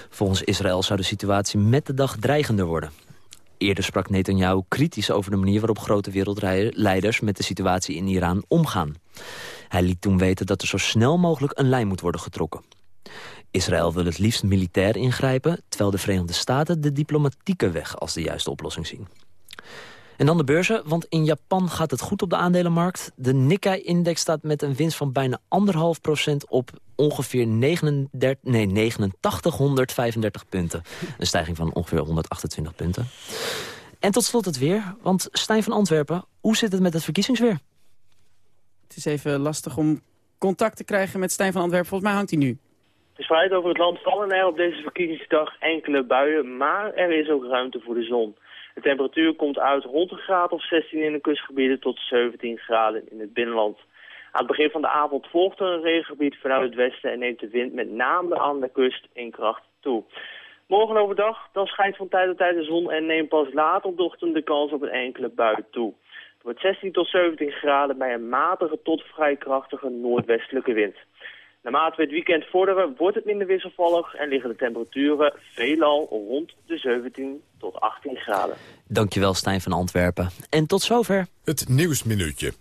Volgens Israël zou de situatie met de dag dreigender worden. Eerder sprak Netanyahu kritisch over de manier waarop grote wereldleiders met de situatie in Iran omgaan. Hij liet toen weten dat er zo snel mogelijk een lijn moet worden getrokken. Israël wil het liefst militair ingrijpen, terwijl de Verenigde Staten de diplomatieke weg als de juiste oplossing zien. En dan de beurzen, want in Japan gaat het goed op de aandelenmarkt. De Nikkei-index staat met een winst van bijna 1,5% op ongeveer 39, nee, 8935 punten. Een stijging van ongeveer 128 punten. En tot slot het weer, want Stijn van Antwerpen, hoe zit het met het verkiezingsweer? Het is even lastig om contact te krijgen met Stijn van Antwerpen. Volgens mij hangt hij nu. Verspreid over het land vallen er op deze verkiezingsdag enkele buien, maar er is ook ruimte voor de zon. De temperatuur komt uit rond een graad of 16 in de kustgebieden tot 17 graden in het binnenland. Aan het begin van de avond volgt er een regengebied vanuit het westen en neemt de wind met name aan de kust in kracht toe. Morgen overdag dan schijnt van tijd tot tijd de zon en neemt pas later de ochtend de kans op een enkele bui toe. Het wordt 16 tot 17 graden bij een matige tot vrij krachtige noordwestelijke wind. Naarmate we het weekend vorderen wordt het minder wisselvallig en liggen de temperaturen veelal rond de 17 tot 18 graden. Dankjewel Stijn van Antwerpen. En tot zover. Het Nieuwsminuutje.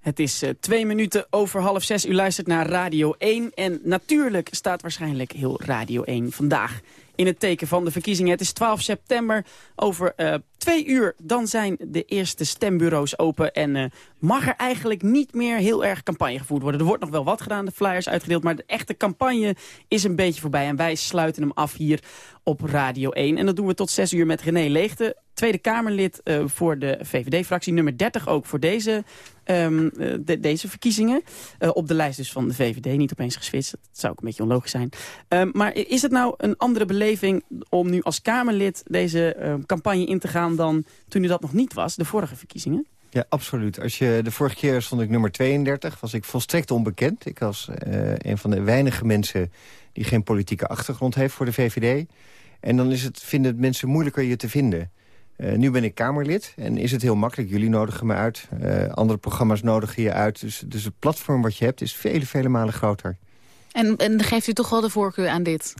Het is uh, twee minuten over half zes. U luistert naar Radio 1. En natuurlijk staat waarschijnlijk heel Radio 1 vandaag in het teken van de verkiezingen. Het is 12 september. Over uh, twee uur dan zijn de eerste stembureaus open. En uh, mag er eigenlijk niet meer heel erg campagne gevoerd worden. Er wordt nog wel wat gedaan, de flyers uitgedeeld. Maar de echte campagne is een beetje voorbij. En wij sluiten hem af hier op Radio 1. En dat doen we tot 6 uur met René Leegte. Tweede Kamerlid uh, voor de VVD-fractie. Nummer 30 ook voor deze, um, de, deze verkiezingen. Op de lijst dus van de VVD. Niet opeens geswitst. Dat zou ook een beetje onlogisch zijn. Um, maar is het nou een andere beleving om nu als Kamerlid deze uh, campagne in te gaan... dan toen u dat nog niet was, de vorige verkiezingen? Ja, absoluut. Als je, de vorige keer stond ik nummer 32, was ik volstrekt onbekend. Ik was uh, een van de weinige mensen die geen politieke achtergrond heeft voor de VVD. En dan is het, vinden het mensen moeilijker je te vinden. Uh, nu ben ik Kamerlid en is het heel makkelijk. Jullie nodigen me uit, uh, andere programma's nodigen je uit. Dus, dus het platform wat je hebt is vele, vele malen groter. En, en geeft u toch wel de voorkeur aan dit?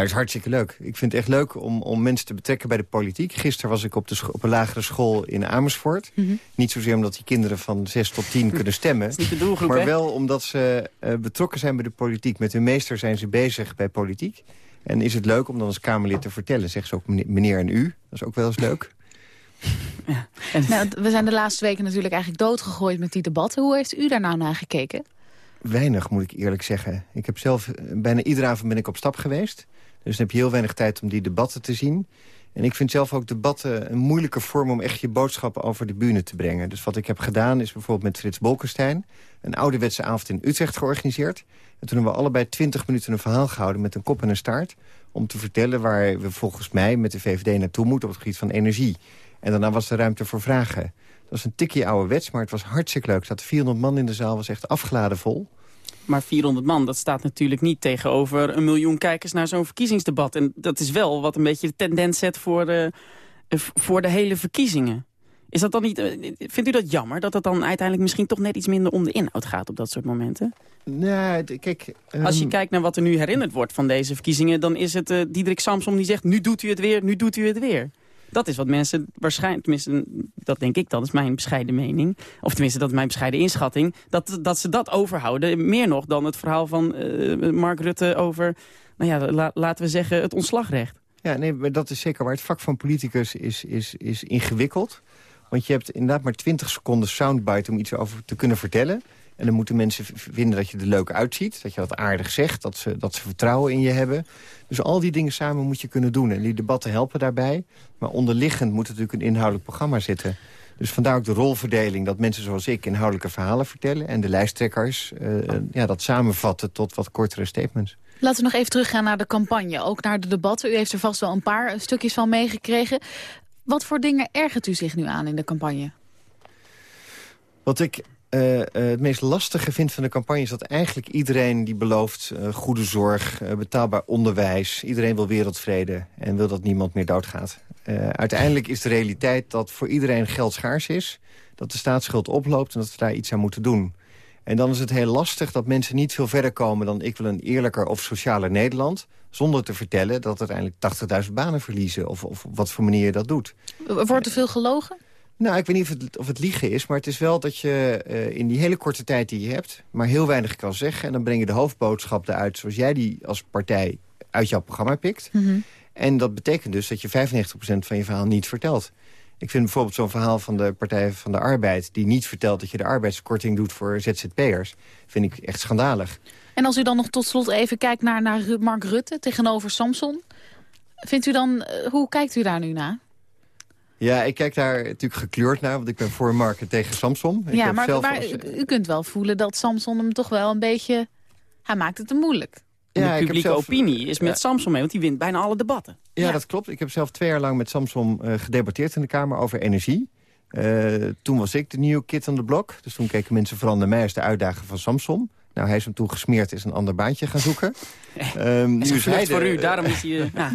Dat is hartstikke leuk. Ik vind het echt leuk om, om mensen te betrekken bij de politiek. Gisteren was ik op, de op een lagere school in Amersfoort. Mm -hmm. Niet zozeer omdat die kinderen van 6 tot 10 <laughs> kunnen stemmen. doelgroep, maar hè? wel omdat ze uh, betrokken zijn bij de politiek. Met hun meester zijn ze bezig bij politiek. En is het leuk om dan als Kamerlid te vertellen. Zeg ze ook meneer en u. Dat is ook wel eens leuk. Ja. Nou, we zijn de laatste weken natuurlijk eigenlijk doodgegooid met die debatten. Hoe heeft u daar nou naar gekeken? Weinig, moet ik eerlijk zeggen. Ik heb zelf, bijna iedere avond ben ik op stap geweest. Dus dan heb je heel weinig tijd om die debatten te zien. En ik vind zelf ook debatten een moeilijke vorm... om echt je boodschappen over de bühne te brengen. Dus wat ik heb gedaan is bijvoorbeeld met Frits Bolkestein... een ouderwetse avond in Utrecht georganiseerd. En toen hebben we allebei 20 minuten een verhaal gehouden... met een kop en een staart. Om te vertellen waar we volgens mij met de VVD naartoe moeten... op het gebied van energie. En daarna was er ruimte voor vragen. Dat was een tikje ouderwets, maar het was hartstikke leuk. Er zaten 400 man in de zaal, was echt afgeladen vol. Maar 400 man, dat staat natuurlijk niet tegenover een miljoen kijkers naar zo'n verkiezingsdebat. En dat is wel wat een beetje de tendens zet voor de, voor de hele verkiezingen. Is dat dan niet, eh, vindt u dat jammer dat het dan uiteindelijk misschien toch net iets minder om de inhoud gaat op dat soort momenten? Nee, kijk... Als je ehm, kijkt naar wat er nu herinnerd wordt van deze verkiezingen... dan is het uh, Diederik Samsom die zegt, nu doet u het weer, nu doet u het weer. Dat is wat mensen waarschijnlijk, tenminste, dat denk ik, dat is mijn bescheiden mening. Of tenminste, dat is mijn bescheiden inschatting. Dat, dat ze dat overhouden, meer nog dan het verhaal van uh, Mark Rutte over... nou ja, la, laten we zeggen, het ontslagrecht. Ja, nee, maar dat is zeker waar. Het vak van politicus is, is, is ingewikkeld. Want je hebt inderdaad maar 20 seconden soundbite om iets over te kunnen vertellen. En dan moeten mensen vinden dat je er leuk uitziet. Dat je dat aardig zegt. Dat ze, dat ze vertrouwen in je hebben. Dus al die dingen samen moet je kunnen doen. En die debatten helpen daarbij. Maar onderliggend moet natuurlijk een inhoudelijk programma zitten. Dus vandaar ook de rolverdeling dat mensen zoals ik inhoudelijke verhalen vertellen... en de lijsttrekkers uh, ja, dat samenvatten tot wat kortere statements. Laten we nog even teruggaan naar de campagne, ook naar de debatten. U heeft er vast wel een paar stukjes van meegekregen. Wat voor dingen ergert u zich nu aan in de campagne? Wat ik uh, uh, het meest lastige vind van de campagne... is dat eigenlijk iedereen die belooft uh, goede zorg, betaalbaar onderwijs... iedereen wil wereldvrede en wil dat niemand meer doodgaat. uiteindelijk is de realiteit dat voor iedereen geld schaars is... dat de staatsschuld oploopt en dat we daar iets aan moeten doen. En dan is het heel lastig dat mensen niet veel verder komen... dan ik wil een eerlijker of socialer Nederland... zonder te vertellen dat uiteindelijk 80.000 banen verliezen... Of, of op wat voor manier je dat doet. Wordt er veel gelogen? Nou, ik weet niet of het, of het liegen is, maar het is wel dat je uh, in die hele korte tijd die je hebt... maar heel weinig kan zeggen. En dan breng je de hoofdboodschap eruit zoals jij die als partij uit jouw programma pikt. Mm -hmm. En dat betekent dus dat je 95% van je verhaal niet vertelt. Ik vind bijvoorbeeld zo'n verhaal van de Partij van de Arbeid... die niet vertelt dat je de arbeidskorting doet voor ZZP'ers... vind ik echt schandalig. En als u dan nog tot slot even kijkt naar, naar Mark Rutte tegenover Samson... vindt u dan, hoe kijkt u daar nu naar? Ja, ik kijk daar natuurlijk gekleurd naar, want ik ben voor Mark tegen Samson. Ik ja, maar, maar als... u, u, kunt wel voelen dat Samson hem toch wel een beetje... Hij maakt het te moeilijk. Ja, de publieke zelf, opinie is met ja. Samson mee, want die wint bijna alle debatten. Ja, ja, dat klopt. Ik heb zelf twee jaar lang met Samson uh, gedebatteerd in de Kamer over energie. Uh, toen was ik de nieuwe kid on the block. Dus toen keken mensen vooral naar mij als de uitdager van Samson. Nou, hij is hem toen gesmeerd, is een ander baantje gaan zoeken. <laughs> um, nu is hij de, voor u, daarom is hij... Uh, <laughs> ja.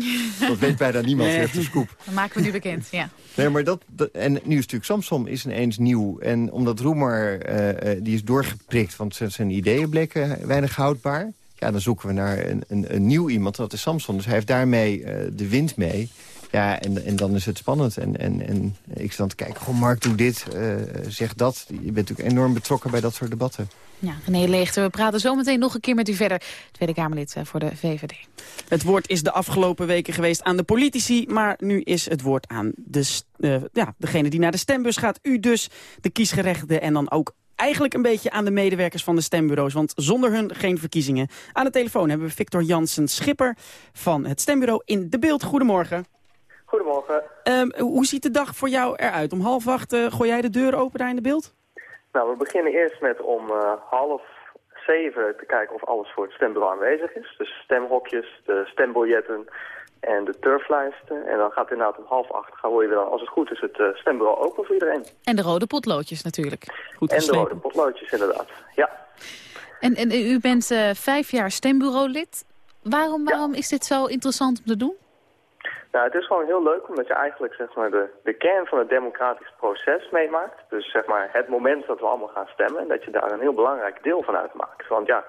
Dat weet bijna niemand, nee. heeft de scoop. Dat maken we nu bekend, ja. Nee, maar dat, dat, en nu is natuurlijk Samsom is ineens nieuw. En omdat Roemer, uh, uh, die is doorgeprikt, want zijn ideeën bleken weinig houdbaar. Ja, dan zoeken we naar een, een, een nieuw iemand, dat is Samson. Dus hij heeft daarmee uh, de wind mee. Ja, en, en dan is het spannend. En, en, en ik sta te kijken, goh, Mark, doe dit, uh, zeg dat. Je bent natuurlijk enorm betrokken bij dat soort debatten. Ja, René Leegte, we praten zometeen nog een keer met u verder. Tweede Kamerlid voor de VVD. Het woord is de afgelopen weken geweest aan de politici... maar nu is het woord aan de, uh, ja, degene die naar de stembus gaat. U dus, de kiesgerechten en dan ook eigenlijk een beetje aan de medewerkers van de stembureaus. Want zonder hun geen verkiezingen. Aan de telefoon hebben we Victor Jansen Schipper van het stembureau in De Beeld. Goedemorgen. Goedemorgen. Um, hoe ziet de dag voor jou eruit? Om half acht uh, gooi jij de deur open daar in De Beeld? Nou, we beginnen eerst met om uh, half zeven te kijken of alles voor het stembureau aanwezig is. Dus stemhokjes, de stembiljetten en de turflijsten. En dan gaat inderdaad om half acht, gaan we dan, als het goed is, het uh, stembureau open voor iedereen. En de rode potloodjes natuurlijk. Goed en de rode potloodjes, inderdaad, ja. En, en u bent uh, vijf jaar stembureaulid. Waarom, waarom ja. is dit zo interessant om te doen? Nou, het is gewoon heel leuk omdat je eigenlijk zeg maar, de, de kern van het democratisch proces meemaakt. Dus zeg maar het moment dat we allemaal gaan stemmen. En dat je daar een heel belangrijk deel van uitmaakt. Want ja,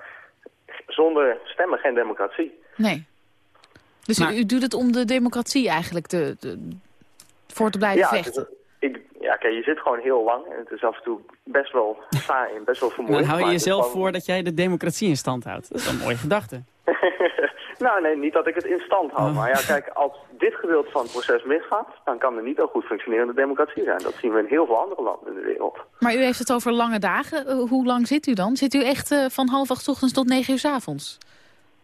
zonder stemmen geen democratie. Nee. Dus maar, u, u, doet het om de democratie eigenlijk te, te voor te blijven ja, vechten? Ik, ja, kijk, je zit gewoon heel lang en het is af en toe best wel saai en best wel vermoeiend. Dan hou je jezelf gewoon... voor dat jij de democratie in stand houdt. Dat is een mooie gedachte. <laughs> nou, nee, niet dat ik het in stand hou. Oh. Maar ja, kijk, als dit gedeelte van het proces misgaat... dan kan er niet een goed functionerende democratie zijn. Dat zien we in heel veel andere landen in de wereld. Maar u heeft het over lange dagen. Uh, hoe lang zit u dan? Zit u echt uh, van half acht ochtends tot negen uur s avonds?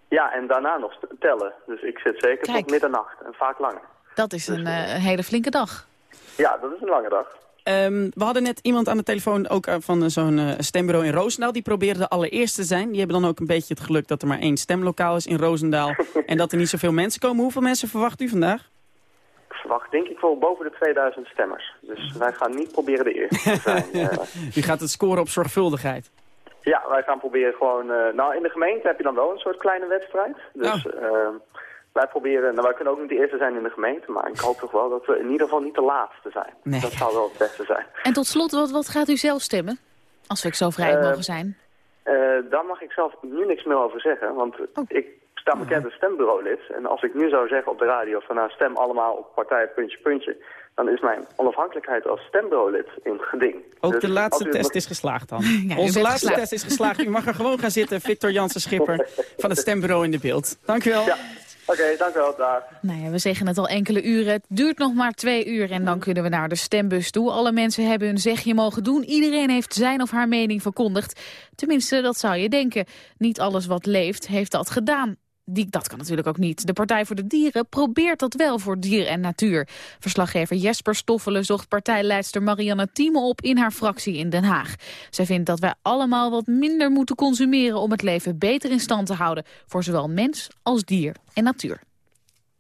Ja, en daarna nog tellen. Dus ik zit zeker Kijk. tot middernacht en vaak langer. Dat is dus, een uh, hele flinke dag. Ja, dat is een lange dag. Um, we hadden net iemand aan de telefoon ook van zo'n uh, stembureau in Roosendaal. Die probeerde de allereerste te zijn. Die hebben dan ook een beetje het geluk dat er maar één stemlokaal is in Roosendaal. <laughs> en dat er niet zoveel mensen komen. Hoeveel mensen verwacht u vandaag? Ik verwacht denk ik wel boven de 2000 stemmers. Dus wij gaan niet proberen de eerste te zijn. uh. <laughs> U gaat het scoren op zorgvuldigheid. Ja, wij gaan proberen gewoon... Uh, nou, in de gemeente heb je dan wel een soort kleine wedstrijd. Dus... Oh. Wij proberen, nou wij kunnen ook niet de eerste zijn in de gemeente, maar ik hoop toch wel dat we in ieder geval niet de laatste zijn. Nee. Dat zou wel het beste zijn. En tot slot, wat, wat gaat u zelf stemmen? Als we zo vrij Eh, mogen zijn. Eh, daar mag ik zelf nu niks meer over zeggen, want ik sta bekend als stembureaulid. En als ik nu zou zeggen op de radio van nou stem allemaal op partij puntje puntje, dan is mijn onafhankelijkheid als stembureaulid in geding. Ook Dus de als laatste test nog- is geslaagd dan. <laughs> Ja, Onze laatste geslaagd. test is geslaagd. U mag er gewoon gaan zitten, Victor Jansen Schipper <laughs> van het Stembureau in de Beeld. Dank u wel. Ja, oké, dank u wel. Dag. Nou ja, we zeggen het al enkele uren. Het duurt nog maar twee uur en dan kunnen we naar de stembus toe. Alle mensen hebben hun zegje mogen doen. Iedereen heeft zijn of haar mening verkondigd. Tenminste, dat zou je denken. Niet alles wat leeft heeft dat gedaan. Dat kan natuurlijk ook niet. De Partij voor de Dieren probeert dat wel voor dier en natuur. Verslaggever Jesper Stoffelen zocht partijleidster Marianne Thieme op in haar fractie in Den Haag. Zij vindt dat wij allemaal wat minder moeten consumeren om het leven beter in stand te houden. Voor zowel mens als dier en natuur.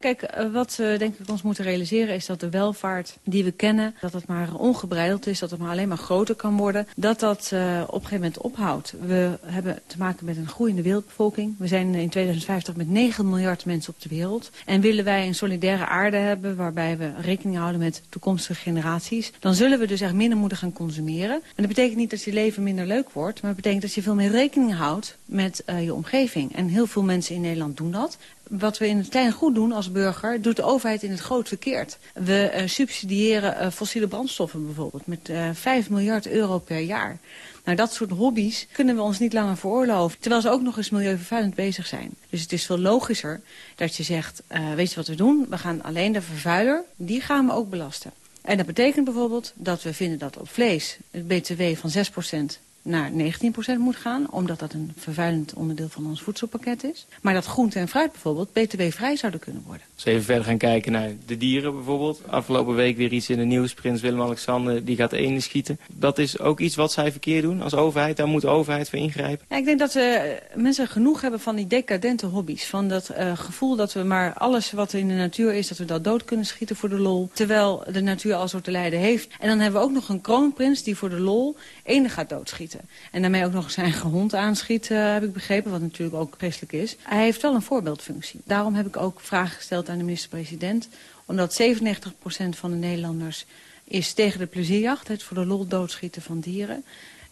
Kijk, eh, wat we denk ik ons moeten realiseren is dat de welvaart die we kennen... dat het maar ongebreideld is, dat het maar alleen maar groter kan worden... dat dat eh, op een gegeven moment ophoudt. We hebben te maken met een groeiende wereldbevolking. We zijn in 2050 met 9 miljard mensen op de wereld. En willen wij een solidaire aarde hebben... waarbij we rekening houden met toekomstige generaties... dan zullen we dus echt minder moeten gaan consumeren. En dat betekent niet dat je leven minder leuk wordt... maar het betekent dat je veel meer rekening houdt met eh, je omgeving. En heel veel mensen in Nederland doen dat wat we in het kleine goed doen als burger, doet de overheid in het groot verkeerd. We eh, subsidiëren eh, fossiele brandstoffen bijvoorbeeld met eh 5 miljard euro per jaar. Nou, dat soort hobby's kunnen we ons niet langer veroorloven. Terwijl ze ook nog eens milieuvervuilend bezig zijn. Dus het is veel logischer dat je zegt, eh, weet je wat we doen? We gaan alleen de vervuiler, die gaan we ook belasten. En dat betekent bijvoorbeeld dat we vinden dat op vlees het btw van 6% naar 19% moet gaan, omdat dat een vervuilend onderdeel van ons voedselpakket is. Maar dat groente en fruit bijvoorbeeld btw-vrij zouden kunnen worden. Als we even verder gaan kijken naar de dieren bijvoorbeeld. Afgelopen week weer iets in de nieuws. Prins Willem-Alexander die gaat enen schieten. Dat is ook iets wat zij verkeerd doen als overheid. Daar moet de overheid voor ingrijpen. Ja, ik denk dat eh, mensen genoeg hebben van die decadente hobby's. Van dat eh, gevoel dat we maar alles wat in de natuur is, dat we dat dood kunnen schieten voor de lol. Terwijl de natuur al zo te lijden heeft. En dan hebben we ook nog een kroonprins die voor de lol eenden gaat doodschieten. En daarmee ook nog zijn eigen hond aanschiet, eh, heb ik begrepen. Wat natuurlijk ook vreselijk is. Hij heeft wel een voorbeeldfunctie. Daarom heb ik ook vragen gesteld aan de minister-president. Omdat 97% van de Nederlanders is tegen de plezierjacht. Het voor de lol doodschieten van dieren.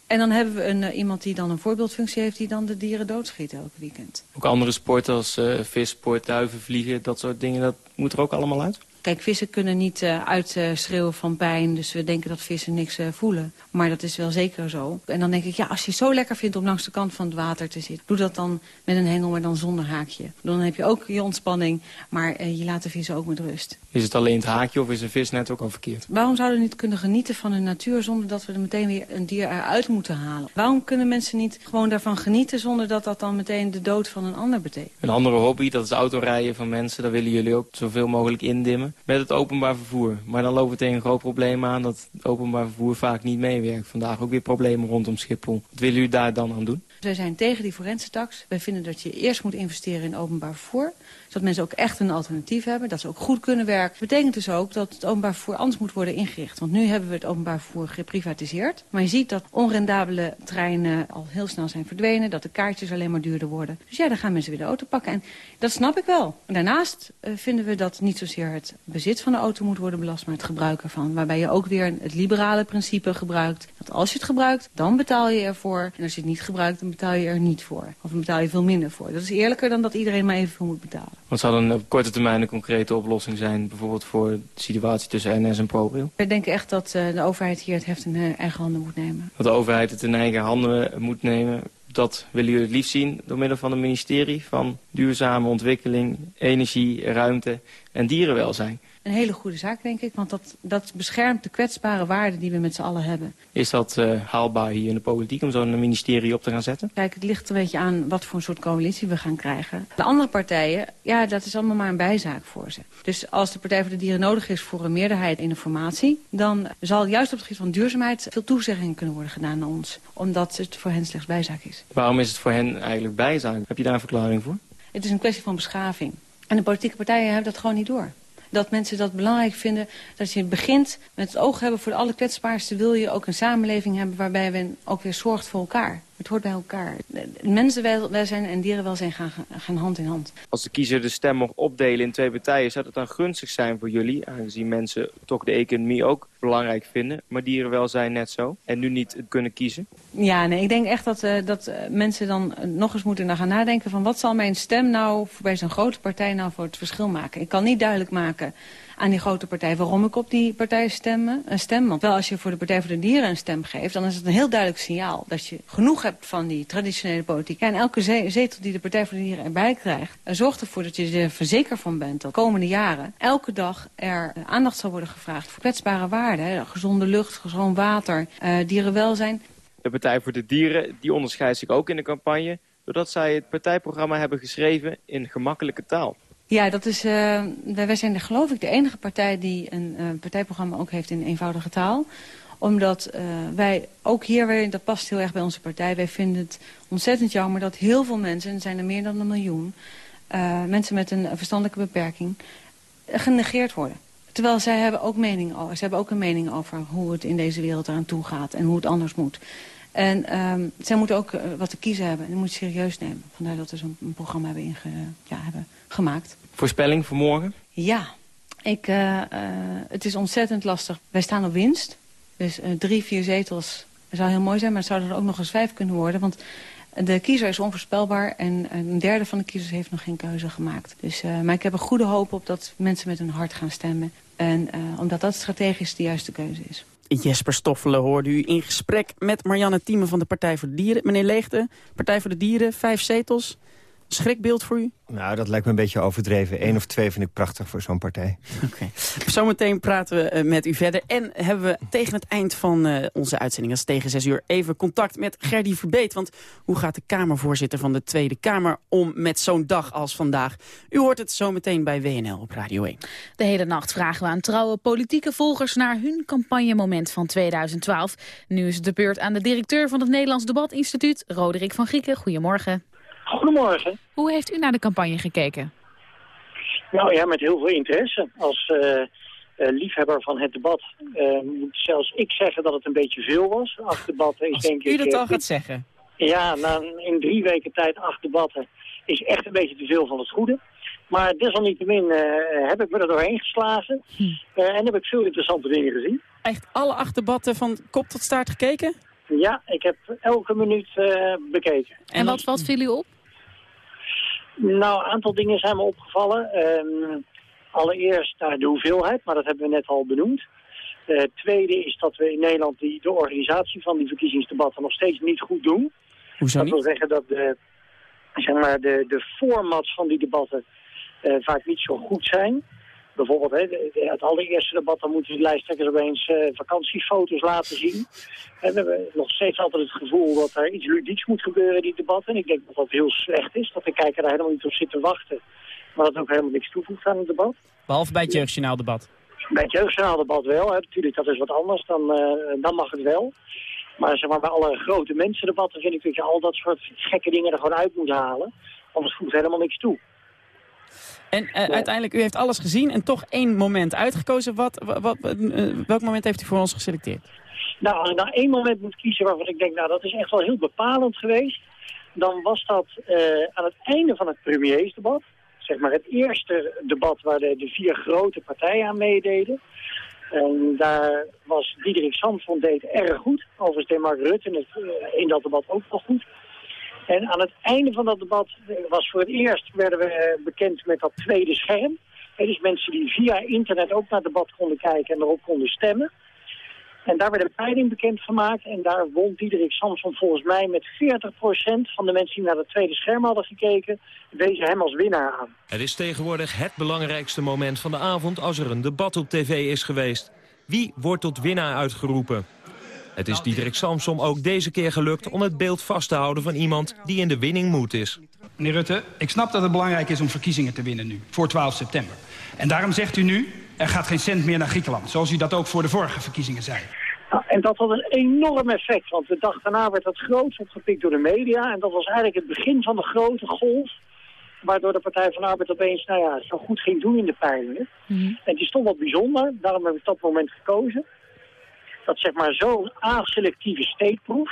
En dan hebben we een, eh, iemand die dan een voorbeeldfunctie heeft... die dan de dieren doodschiet elke weekend. Ook andere sporten als eh vissport, duiven, vliegen, dat soort dingen. Dat moet er ook allemaal uit. Kijk, vissen kunnen niet uh, uitschreeuwen van pijn. Dus we denken dat vissen niks uh, voelen. Maar dat is wel zeker zo. En dan denk ik, ja, als je het zo lekker vindt om langs de kant van het water te zitten... doe dat dan met een hengel, maar dan zonder haakje. Dan heb je ook je ontspanning, maar uh, je laat de vissen ook met rust. Is het alleen het haakje of is een visnet ook al verkeerd? Waarom zouden we niet kunnen genieten van de natuur... zonder dat we er meteen weer een dier eruit moeten halen? Waarom kunnen mensen niet gewoon daarvan genieten... zonder dat dat dan meteen de dood van een ander betekent? Een andere hobby, dat is autorijden van mensen. Daar willen jullie ook zoveel mogelijk indimmen. Met het openbaar vervoer. Maar dan lopen we tegen een groot probleem aan dat het openbaar vervoer vaak niet meewerkt. Vandaag ook weer problemen rondom Schiphol. Wat willen jullie daar dan aan doen? Wij zijn tegen die forense tax. Wij vinden dat je eerst moet investeren in openbaar vervoer. Zodat mensen ook echt een alternatief hebben. Dat ze ook goed kunnen werken. Dat betekent dus ook dat het openbaar vervoer anders moet worden ingericht. Want nu hebben we het openbaar vervoer geprivatiseerd. Maar je ziet dat onrendabele treinen al heel snel zijn verdwenen. Dat de kaartjes alleen maar duurder worden. Dus ja, dan gaan mensen weer de auto pakken. En dat snap ik wel. Daarnaast uh, vinden we dat niet zozeer het bezit van de auto moet worden belast. Maar het gebruik ervan. Waarbij je ook weer het liberale principe gebruikt. Dat als je het gebruikt, dan betaal je ervoor. En als je het niet gebruikt, dan betaal je er niet voor. Of dan betaal je veel minder voor. Dat is eerlijker dan dat iedereen maar evenveel moet betalen. Wat zou dan op korte termijn een concrete oplossing zijn... bijvoorbeeld voor de situatie tussen NS en ProRail? We denken echt dat uh, de overheid hier het heft in eigen handen moet nemen. Dat de overheid het in eigen handen moet nemen... dat willen jullie het liefst zien door middel van een ministerie... van duurzame ontwikkeling, energie, ruimte en dierenwelzijn. Een hele goede zaak, denk ik, want dat, dat beschermt de kwetsbare waarden die we met z'n allen hebben. Is dat uh, haalbaar hier in de politiek om zo'n ministerie op te gaan zetten? Kijk, het ligt een beetje aan wat voor een soort coalitie we gaan krijgen. De andere partijen, ja, dat is allemaal maar een bijzaak voor ze. Dus als de Partij voor de Dieren nodig is voor een meerderheid in de formatie... dan zal juist op het gebied van duurzaamheid veel toezeggingen kunnen worden gedaan aan ons. Omdat het voor hen slechts bijzaak is. Waarom is het voor hen eigenlijk bijzaak? Heb je daar een verklaring voor? Het is een kwestie van beschaving. En de politieke partijen hebben dat gewoon niet door dat mensen dat belangrijk vinden. Dat je begint met het oog hebben voor de allerkwetsbaarste... wil je ook een samenleving hebben waarbij men ook weer zorgt voor elkaar. Het hoort bij elkaar. Mensenwelzijn en dierenwelzijn gaan, gaan hand in hand. Als de kiezer de stem mocht opdelen in twee partijen... zou dat dan gunstig zijn voor jullie? Aangezien mensen toch de economie ook belangrijk vinden... maar dierenwelzijn net zo. En nu niet kunnen kiezen? Ja, nee, ik denk echt dat, uh, dat uh, mensen dan nog eens moeten gaan nadenken... van wat zal mijn stem nou bij zo'n grote partij nou voor het verschil maken? Ik kan niet duidelijk maken aan die grote partij waarom ik op die partij stemmen, een stem. Want wel als je voor de Partij voor de Dieren een stem geeft... dan is het een heel duidelijk signaal dat je genoeg hebt van die traditionele politiek. En elke zetel die de Partij voor de Dieren erbij krijgt... zorgt ervoor dat je er verzekerd van bent dat de komende jaren... elke dag er aandacht zal worden gevraagd voor kwetsbare waarden. Gezonde lucht, gezond water, dierenwelzijn. De Partij voor de Dieren die onderscheidt zich ook in de campagne... doordat zij het partijprogramma hebben geschreven in gemakkelijke taal. Ja, dat is, uh, wij zijn geloof ik de enige partij die een uh, partijprogramma ook heeft in eenvoudige taal. Omdat uh, wij ook hier weer, dat past heel erg bij onze partij, wij vinden het ontzettend jammer dat heel veel mensen, en er zijn er meer dan een miljoen, mensen met een verstandelijke beperking, genegeerd worden. Terwijl zij hebben ook mening ze hebben ook een mening over hoe het in deze wereld eraan toe gaat en hoe het anders moet. En um, zij moeten ook wat te kiezen hebben en dat moet je serieus nemen. Vandaar dat we zo'n programma ja, hebben gemaakt. Voorspelling voor morgen? Ja, ik, uh, uh, het is ontzettend lastig. Wij staan op winst. Dus uh, drie, vier zetels zou heel mooi zijn, maar het zouden er ook nog eens vijf kunnen worden. Want de kiezer is onvoorspelbaar en een derde van de kiezers heeft nog geen keuze gemaakt. Dus, maar ik heb er goede hoop op dat mensen met hun hart gaan stemmen. En omdat dat strategisch de juiste keuze is. Jesper Stoffelen hoorde u in gesprek met Marianne Thieme van de Partij voor de Dieren. Meneer Leegte, Partij voor de Dieren, vijf zetels. Schrikbeeld voor u? Nou, dat lijkt me een beetje overdreven. Eén of twee vind ik prachtig voor zo'n partij. <laughs> Oké. Okay. Zometeen praten we uh, met u verder. En hebben we tegen het eind van uh, onze uitzending, als tegen zes uur, even contact met Gerdy Verbeet. Want hoe gaat de Kamervoorzitter van de Tweede Kamer om met zo'n dag als vandaag? U hoort het zometeen bij WNL op Radio 1. De hele nacht vragen we aan trouwe politieke volgers naar hun campagnemoment van 2012. Nu is het de beurt aan de directeur van het Nederlands Debatinstituut, Roderick van Grieken. Goedemorgen. Goedemorgen. Hoe heeft u naar de campagne gekeken? Nou ja, met heel veel interesse. Als uh, uh, liefhebber van het debat uh, moet zelfs ik zeggen dat het een beetje veel was. Acht debatten is Als denk u ik... dat al gaat zeggen. Ja, na, in drie weken tijd acht debatten is echt een beetje te veel van het goede. Maar desalniettemin heb ik me er doorheen geslagen. Hm. en heb ik veel interessante dingen gezien. Echt alle acht debatten van kop tot staart gekeken? Ja, ik heb elke minuut bekeken. En wat, wat viel u op? Nou, een aantal dingen zijn me opgevallen. Um, allereerst nou, de hoeveelheid, maar dat hebben we net al benoemd. Uh, tweede is dat we in Nederland die, de organisatie van die verkiezingsdebatten nog steeds niet goed doen. Hoezo dat wil zeggen dat de, zeg maar, de, de formats van die debatten uh, vaak niet zo goed zijn. Bijvoorbeeld, hè, het allereerste debat, dan moeten de lijsttrekkers opeens uh, vakantiefoto's laten zien. En we hebben nog steeds altijd het gevoel dat er iets ludieks moet gebeuren in die debatten. En ik denk dat dat heel slecht is, dat de kijker daar helemaal niet op zit te wachten. Maar dat ook helemaal niks toevoegt aan het debat. Behalve bij het jeugdjournaal debat. Bij het jeugdjournaal debat wel, hè. natuurlijk, dat is wat anders, dan, uh, dan mag het wel. Maar, zeg maar bij alle grote mensendebatten vind ik dat je al dat soort gekke dingen er gewoon uit moet halen. Anders voegt helemaal niks toe. En uh, ja. uiteindelijk, u heeft alles gezien en toch één moment uitgekozen. Wat, wat, uh, welk moment heeft u voor ons geselecteerd? Nou, als ik nou één moment moet kiezen waarvan ik denk, nou dat is echt wel heel bepalend geweest. Dan was dat uh, aan het einde van het premiersdebat. Zeg maar het eerste debat waar de, de vier grote partijen aan meededen. En daar was Diederik Samson deed erg goed. Overigens deed Mark Rutte het, in dat debat ook wel goed. En aan het einde van dat debat was voor het eerst werden we bekend met dat tweede scherm. En dus mensen die via internet ook naar het debat konden kijken en erop konden stemmen. En daar werd een peiling bekendgemaakt en daar won Diederik Samson volgens mij met 40% van de mensen die naar het tweede scherm hadden gekeken, wezen hem als winnaar aan. Het is tegenwoordig het belangrijkste moment van de avond als er een debat op tv is geweest. Wie wordt tot winnaar uitgeroepen? Het is Diederik Samsom ook deze keer gelukt om het beeld vast te houden van iemand die in de winning moet is. Meneer Rutte, ik snap dat het belangrijk is om verkiezingen te winnen nu, voor 12 september. En daarom zegt u nu, er gaat geen cent meer naar Griekenland, zoals u dat ook voor de vorige verkiezingen zei. Nou, en dat had een enorm effect, want de dag daarna werd dat groot opgepikt door de media. En dat was eigenlijk het begin van de grote golf, waardoor de Partij van de Arbeid opeens nou ja, zo goed ging doen in de peilingen. Mm -hmm. En die stond wat bijzonder, daarom heb ik dat moment gekozen dat zeg maar zo'n aselectieve steekproef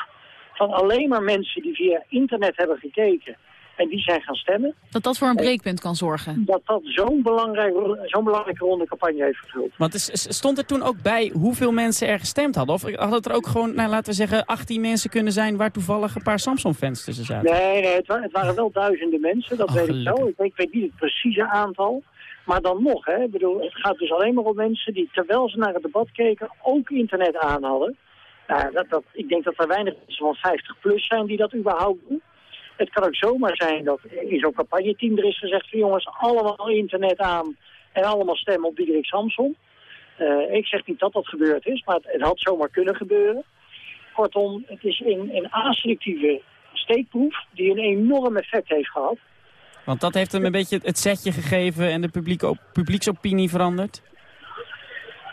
van alleen maar mensen die via internet hebben gekeken en die zijn gaan stemmen. Dat dat voor een breekpunt kan zorgen. Dat dat zo'n belangrijk, zo'n belangrijke ronde campagne heeft vervuld. Want stond er toen ook bij hoeveel mensen er gestemd hadden? Of had het er ook gewoon, nou, laten we zeggen, 18 mensen kunnen zijn... waar toevallig een paar Samsung-fans tussen zaten? Nee, nee het, waren wel duizenden mensen, dat oh, weet ik zo. Ik weet, ik weet, niet het precieze aantal. Maar dan nog, hè, ik bedoel, het gaat dus alleen maar om mensen die terwijl ze naar het debat keken ook internet aan hadden. Nou, dat, dat, ik denk dat er weinig mensen van 50 plus zijn die dat überhaupt doen. Het kan ook zomaar zijn dat in zo'n campagneteam er is gezegd van jongens, allemaal internet aan en allemaal stemmen op Diederik Samson. Uh, ik zeg niet dat dat gebeurd is, maar het, het, had zomaar kunnen gebeuren. Kortom, het is een, een aselectieve steekproef die een enorm effect heeft gehad. Want dat heeft hem een beetje het setje gegeven en de publieke, publieksopinie veranderd?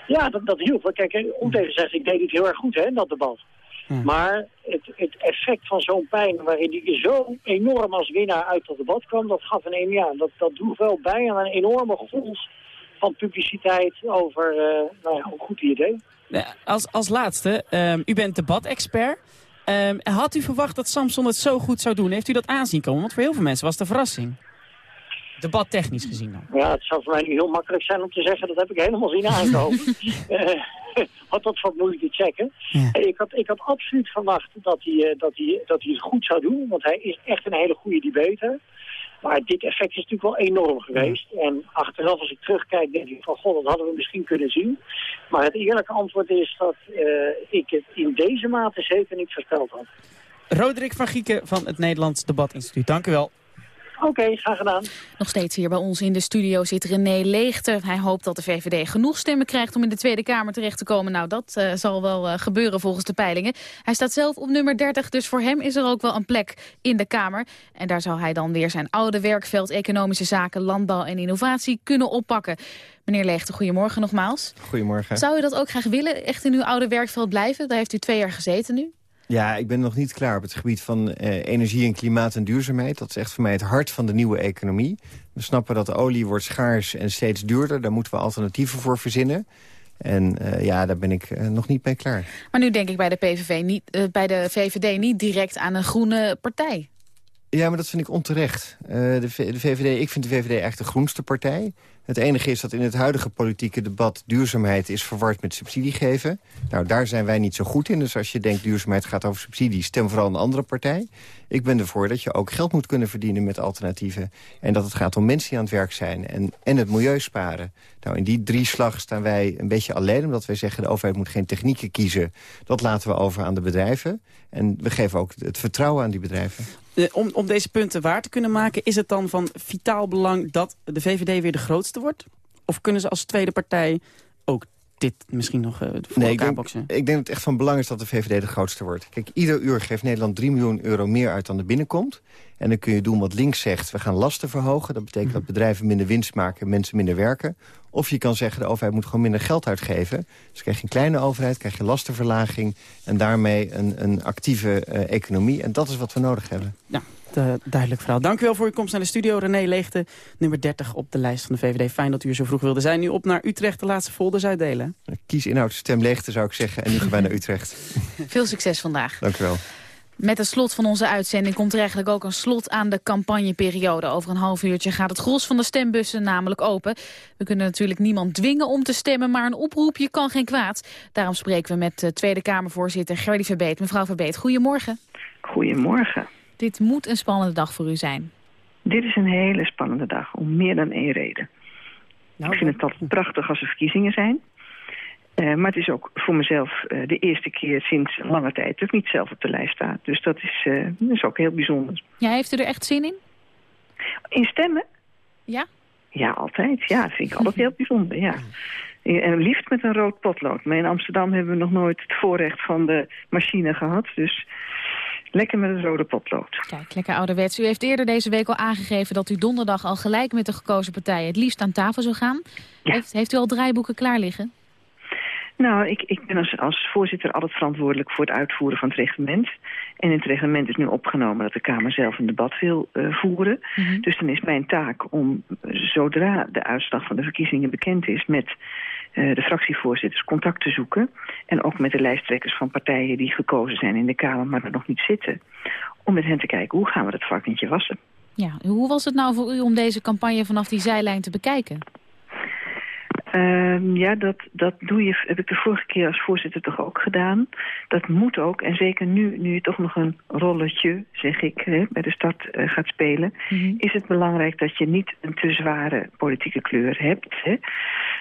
Ja, dat, dat hielp. Kijk, ik deed het heel erg goed hè, dat debat. Maar het, het, effect van zo'n pijn waarin hij zo enorm als winnaar uit dat debat kwam, dat gaf een ja, dat, dat droeg wel bij aan een enorme golf van publiciteit over uh, nou ja, hoe goed hij het deed. Als, als laatste, um, u bent debatexpert. Um, had u verwacht dat Samson het zo goed zou doen? Heeft u dat aanzien komen? Want voor heel veel mensen was het een verrassing. Debattechnisch gezien dan. Ja, het zou voor mij nu heel makkelijk zijn om te zeggen... dat heb ik helemaal zien aankomen. uh, had dat wat moeilijk te checken. Ik, had, ik had absoluut verwacht dat hij, uh, dat, hij, dat hij het goed zou doen. Want hij is echt een hele goede debater. Maar dit effect is natuurlijk wel enorm geweest. En achteraf als ik terugkijk denk ik van... god, dat hadden we misschien kunnen zien. Maar het eerlijke antwoord is dat uh, ik het in deze mate zeker niet voorspeld had. Roderick van Gieken van het Nederlands Debatinstituut. Dank u wel. Oké, okay, graag gedaan. Nog steeds hier bij ons in de studio zit René Leegte. Hij hoopt dat de VVD genoeg stemmen krijgt om in de Tweede Kamer terecht te komen. Nou, dat uh, zal wel uh, gebeuren volgens de peilingen. Hij staat zelf op nummer 30, dus voor hem is er ook wel een plek in de Kamer. En daar zal hij dan weer zijn oude werkveld economische zaken, landbouw en innovatie kunnen oppakken. Meneer Leegte, goedemorgen nogmaals. Goedemorgen. Zou u dat ook graag willen, echt in uw oude werkveld blijven? Daar heeft u twee jaar gezeten nu. Ja, ik ben nog niet klaar op het gebied van eh, energie en klimaat en duurzaamheid. Dat is echt voor mij het hart van de nieuwe economie. We snappen dat olie wordt schaars en steeds duurder. Daar moeten we alternatieven voor verzinnen. En uh, ja, daar ben ik uh, nog niet mee klaar. Maar nu denk ik bij de, PVV niet, uh, bij de VVD niet direct aan een groene partij. Ja, maar dat vind ik onterecht. de, de, VVD, ik vind de VVD echt de groenste partij. Het enige is dat in het huidige politieke debat duurzaamheid is verward met subsidie geven. Nou, daar zijn wij niet zo goed in. Dus als je denkt duurzaamheid gaat over subsidie, stem vooral een andere partij. Ik ben ervoor dat je ook geld moet kunnen verdienen met alternatieven. En dat het gaat om mensen die aan het werk zijn en, en het milieu sparen. Nou, in die drie slag staan wij een beetje alleen... omdat wij zeggen de overheid moet geen technieken kiezen. Dat laten we over aan de bedrijven. En we geven ook het vertrouwen aan die bedrijven. Uh, om, om deze punten waar te kunnen maken... is het dan van vitaal belang dat de VVD weer de grootste wordt? Of kunnen ze als tweede partij ook dit misschien nog uh, voor nee, elkaar ik boksen? Ik denk dat het echt van belang is dat de VVD de grootste wordt. Kijk, ieder uur geeft Nederland 3 miljoen euro meer uit dan er binnenkomt. En dan kun je doen wat links zegt, we gaan lasten verhogen. Dat betekent dat bedrijven minder winst maken, mensen minder werken. Of je kan zeggen, de overheid moet gewoon minder geld uitgeven. Dus krijg je een kleine overheid, krijg je lastenverlaging... en daarmee een, een actieve uh, economie. En dat is wat we nodig hebben. Ja, duidelijk verhaal. Dank u wel voor uw komst naar de studio. René Leegte, nummer 30 op de lijst van de VVD. Fijn dat u er zo vroeg wilde zijn. Nu op naar Utrecht, de laatste folders uitdelen. Kies inhoud, stem Leegte zou ik zeggen. En nu gaan wij naar Utrecht. <laughs> Veel succes vandaag. Dank u wel. Met het slot van onze uitzending komt er eigenlijk ook een slot aan de campagneperiode. Over een half uurtje gaat het gros van de stembussen namelijk open. We kunnen natuurlijk niemand dwingen om te stemmen, maar een oproepje kan geen kwaad. Daarom spreken we met de Tweede Kamervoorzitter Gerdy Verbeet. Mevrouw Verbeet, goedemorgen. Goedemorgen. Dit moet een spannende dag voor u zijn. Dit is een hele spannende dag, om meer dan één reden. Nou, ik vind het altijd prachtig als er verkiezingen zijn. Uh, maar het is ook voor mezelf uh, de eerste keer sinds lange tijd dat ik niet zelf op de lijst sta. Dus dat is, uh, is ook heel bijzonder. Ja, heeft u er echt zin in? In stemmen? Ja? Ja, altijd. Ja, dat vind ik altijd heel bijzonder, ja. <laughs> En liefst met een rood potlood. Maar in Amsterdam hebben we nog nooit het voorrecht van de machine gehad. Dus lekker met een rode potlood. Kijk, lekker ouderwets. U heeft eerder deze week al aangegeven dat u donderdag al gelijk met de gekozen partijen het liefst aan tafel zou gaan. Ja. Heeft, heeft u al draaiboeken klaar liggen? Nou, ik, ik ben als, als voorzitter altijd verantwoordelijk voor het uitvoeren van het reglement. En in het reglement is nu opgenomen dat de Kamer zelf een debat wil uh, voeren. Mm -hmm. Dus dan is mijn taak om, zodra de uitslag van de verkiezingen bekend is... met de fractievoorzitters contact te zoeken. En ook met de lijsttrekkers van partijen die gekozen zijn in de Kamer, maar er nog niet zitten. Om met hen te kijken, hoe gaan we dat varkentje wassen? Ja, hoe was het nou voor u om deze campagne vanaf die zijlijn te bekijken? Uh, ja, dat, dat doe je, heb ik de vorige keer als voorzitter toch ook gedaan. Dat moet ook. En zeker nu, nu je toch nog een rolletje, zeg ik, hè, bij de start uh, gaat spelen... Mm -hmm. is het belangrijk dat je niet een te zware politieke kleur hebt. Hè.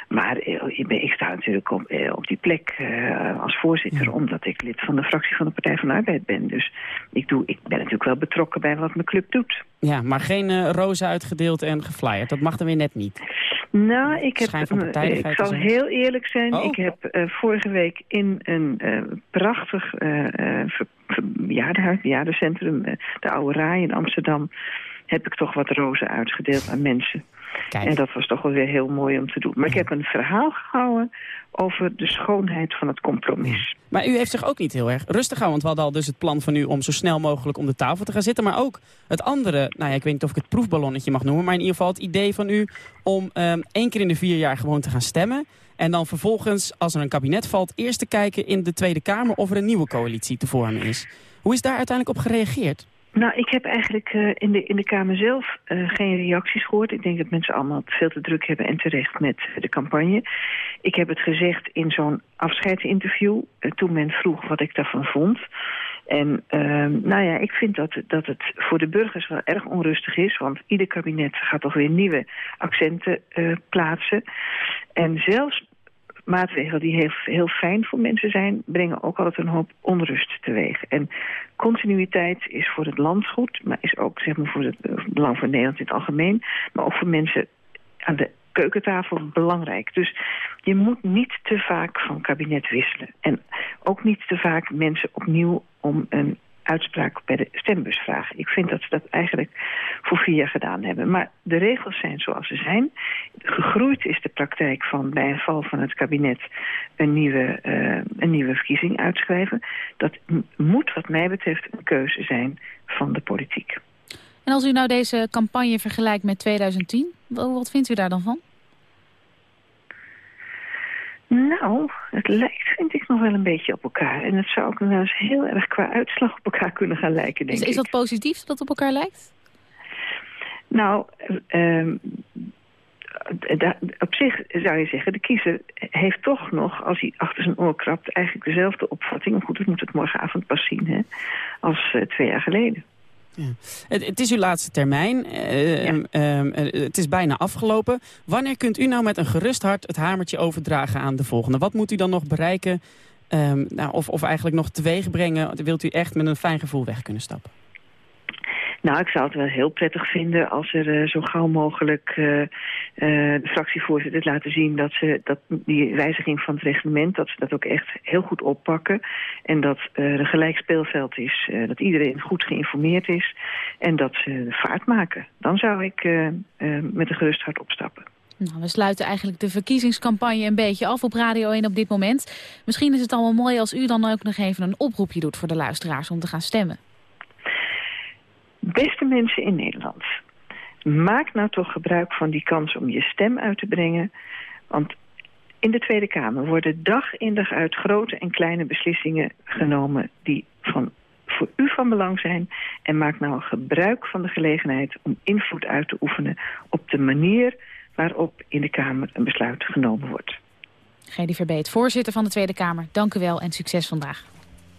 Maar uh, ik sta natuurlijk op, op die plek als voorzitter... omdat ik lid van de fractie van de Partij van de Arbeid ben. Dus ik, doe, ik ben natuurlijk wel betrokken bij wat mijn club doet. Ja, maar geen rozen uitgedeeld en geflyerd. Dat mag dan weer net niet. Nou, ik, heb, ik zal heel eerlijk zijn. Oh. Ik heb uh, vorige week in een uh, prachtig uh, bejaardenhuis, bejaardencentrum, de Oude Raai in Amsterdam, heb ik toch wat rozen uitgedeeld aan mensen. Kijk. En dat was toch wel weer heel mooi om te doen. Maar ik heb een verhaal gehouden over de schoonheid van het compromis. Maar u heeft zich ook niet heel erg rustig gehouden. Want we hadden al dus het plan van u om zo snel mogelijk om de tafel te gaan zitten. Maar ook het andere, nou ja, ik weet niet of ik het proefballonnetje mag noemen. Maar in ieder geval het idee van u om um, één keer in de vier jaar gewoon te gaan stemmen. En dan vervolgens, als er een kabinet valt, eerst te kijken in de Tweede Kamer of er een nieuwe coalitie te vormen is. Hoe is daar uiteindelijk op gereageerd? Nou, ik heb eigenlijk uh, in, de, in de Kamer zelf uh, geen reacties gehoord. Ik denk dat mensen allemaal veel te druk hebben en terecht met de campagne. Ik heb het gezegd in zo'n afscheidsinterview toen men vroeg wat ik daarvan vond. En nou ja, ik vind dat, dat het voor de burgers wel erg onrustig is. Want ieder kabinet gaat toch weer nieuwe accenten plaatsen. En zelfs maatregelen die heel, heel fijn voor mensen zijn... brengen ook altijd een hoop onrust teweeg. En continuïteit is voor het land goed... maar is ook zeg maar, voor het belang van Nederland in het algemeen... maar ook voor mensen aan de keukentafel belangrijk. Dus je moet niet te vaak van kabinet wisselen. En ook niet te vaak mensen opnieuw om een uitspraak bij de stembus. Ik vind dat ze dat eigenlijk voor vier jaar gedaan hebben. Maar de regels zijn zoals ze zijn. Gegroeid is de praktijk van bij een val van het kabinet een nieuwe, uh, een nieuwe verkiezing uitschrijven. Dat moet wat mij betreft een keuze zijn van de politiek. En als u nou deze campagne vergelijkt met 2010, wat vindt u daar dan van? Nou, het lijkt, vind ik, nog wel een beetje op elkaar. En het zou ook wel eens heel erg qua uitslag op elkaar kunnen gaan lijken, denk is, is dat positief dat het op elkaar lijkt? Nou, um, op zich zou je zeggen, de kiezer heeft toch nog, als hij achter zijn oor krabt, eigenlijk dezelfde opvatting. Goed, dat moet het morgenavond pas zien, hè, als uh, twee jaar geleden. Ja. Het, het, is uw laatste termijn. Uh, ja. uh, het is bijna afgelopen. Wanneer kunt u nou met een gerust hart het hamertje overdragen aan de volgende? Wat moet u dan nog bereiken? Um, nou, of, of eigenlijk nog teweeg brengen? Wilt u echt met een fijn gevoel weg kunnen stappen? Nou, ik zou het wel heel prettig vinden als er uh, zo gauw mogelijk uh, uh, de fractievoorzitters laten zien dat ze dat die wijziging van het reglement, dat ze dat ook echt heel goed oppakken. En dat er een gelijk speelveld is, dat iedereen goed geïnformeerd is en dat ze vaart maken. Dan zou ik met een gerust hart opstappen. Nou, we sluiten eigenlijk de verkiezingscampagne een beetje af op Radio 1 op dit moment. Misschien is het allemaal mooi als u dan ook nog even een oproepje doet voor de luisteraars om te gaan stemmen. Beste mensen in Nederland, maak nou toch gebruik van die kans om je stem uit te brengen. Want in de Tweede Kamer worden dag in dag uit grote en kleine beslissingen genomen die van, voor u van belang zijn. En maak nou gebruik van de gelegenheid om invloed uit te oefenen op de manier waarop in de Kamer een besluit genomen wordt. Gedi Verbeet, voorzitter van de Tweede Kamer, dank u wel en succes vandaag.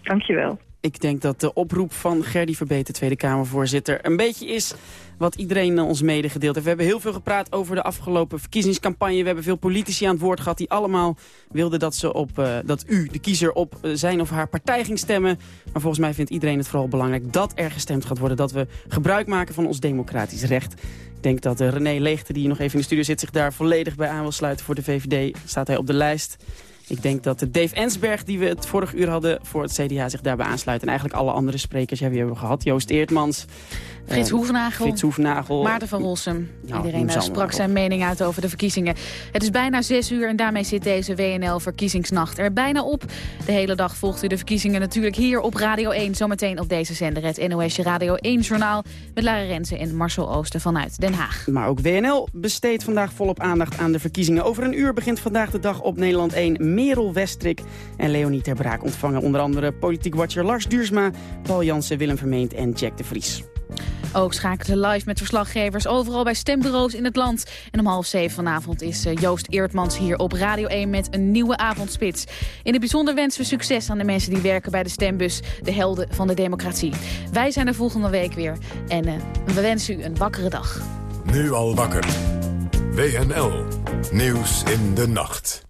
Dank je wel. Ik denk dat de oproep van Gerdy Verbeet, de Tweede Kamervoorzitter... een beetje is wat iedereen ons medegedeeld heeft. We hebben heel veel gepraat over de afgelopen verkiezingscampagne. We hebben veel politici aan het woord gehad die allemaal wilden dat, ze op, uh, dat u, de kiezer, op uh, zijn of haar partij ging stemmen. Maar volgens mij vindt iedereen het vooral belangrijk dat er gestemd gaat worden. Dat we gebruik maken van ons democratisch recht. Ik denk dat uh, René Leegte, die nog even in de studio zit, zich daar volledig bij aan wil sluiten voor de VVD. Staat hij op de lijst. Ik denk dat Dave Ensberg, die we het vorig uur hadden voor het CDA, zich daarbij aansluit. En eigenlijk alle andere sprekers, ja, hebben we gehad? Joost Eertmans. Frits eh, Hoefnagel. Frits Hoefnagel. Maarten van Rossum. Nou, Iedereen eh, sprak zijn mening uit over de verkiezingen. Het is bijna zes uur en daarmee zit deze WNL-verkiezingsnacht er bijna op. De hele dag volgt u de verkiezingen natuurlijk hier op Radio 1. Zometeen op deze zender het NOS Radio 1-journaal... met Lara Rensen en Marcel Oosten vanuit Den Haag. Maar ook WNL besteedt vandaag volop aandacht aan de verkiezingen. Over een uur begint vandaag de dag op Nederland 1. Merel Westrik en Leonie Ter Braak ontvangen onder andere politiek watcher Lars Duursma... Paul Jansen, Willem Vermeend en Jack de Vries. Ook schakelen live met verslaggevers overal bij stembureaus in het land. En om half zeven vanavond is eh, Joost Eertmans hier op Radio 1 met een nieuwe avondspits. In het bijzonder wensen we succes aan de mensen die werken bij de stembus. De helden van de democratie. Wij zijn er volgende week weer. En uh, we wensen u een wakkere dag. Nu al wakker. WNL. Nieuws in de nacht.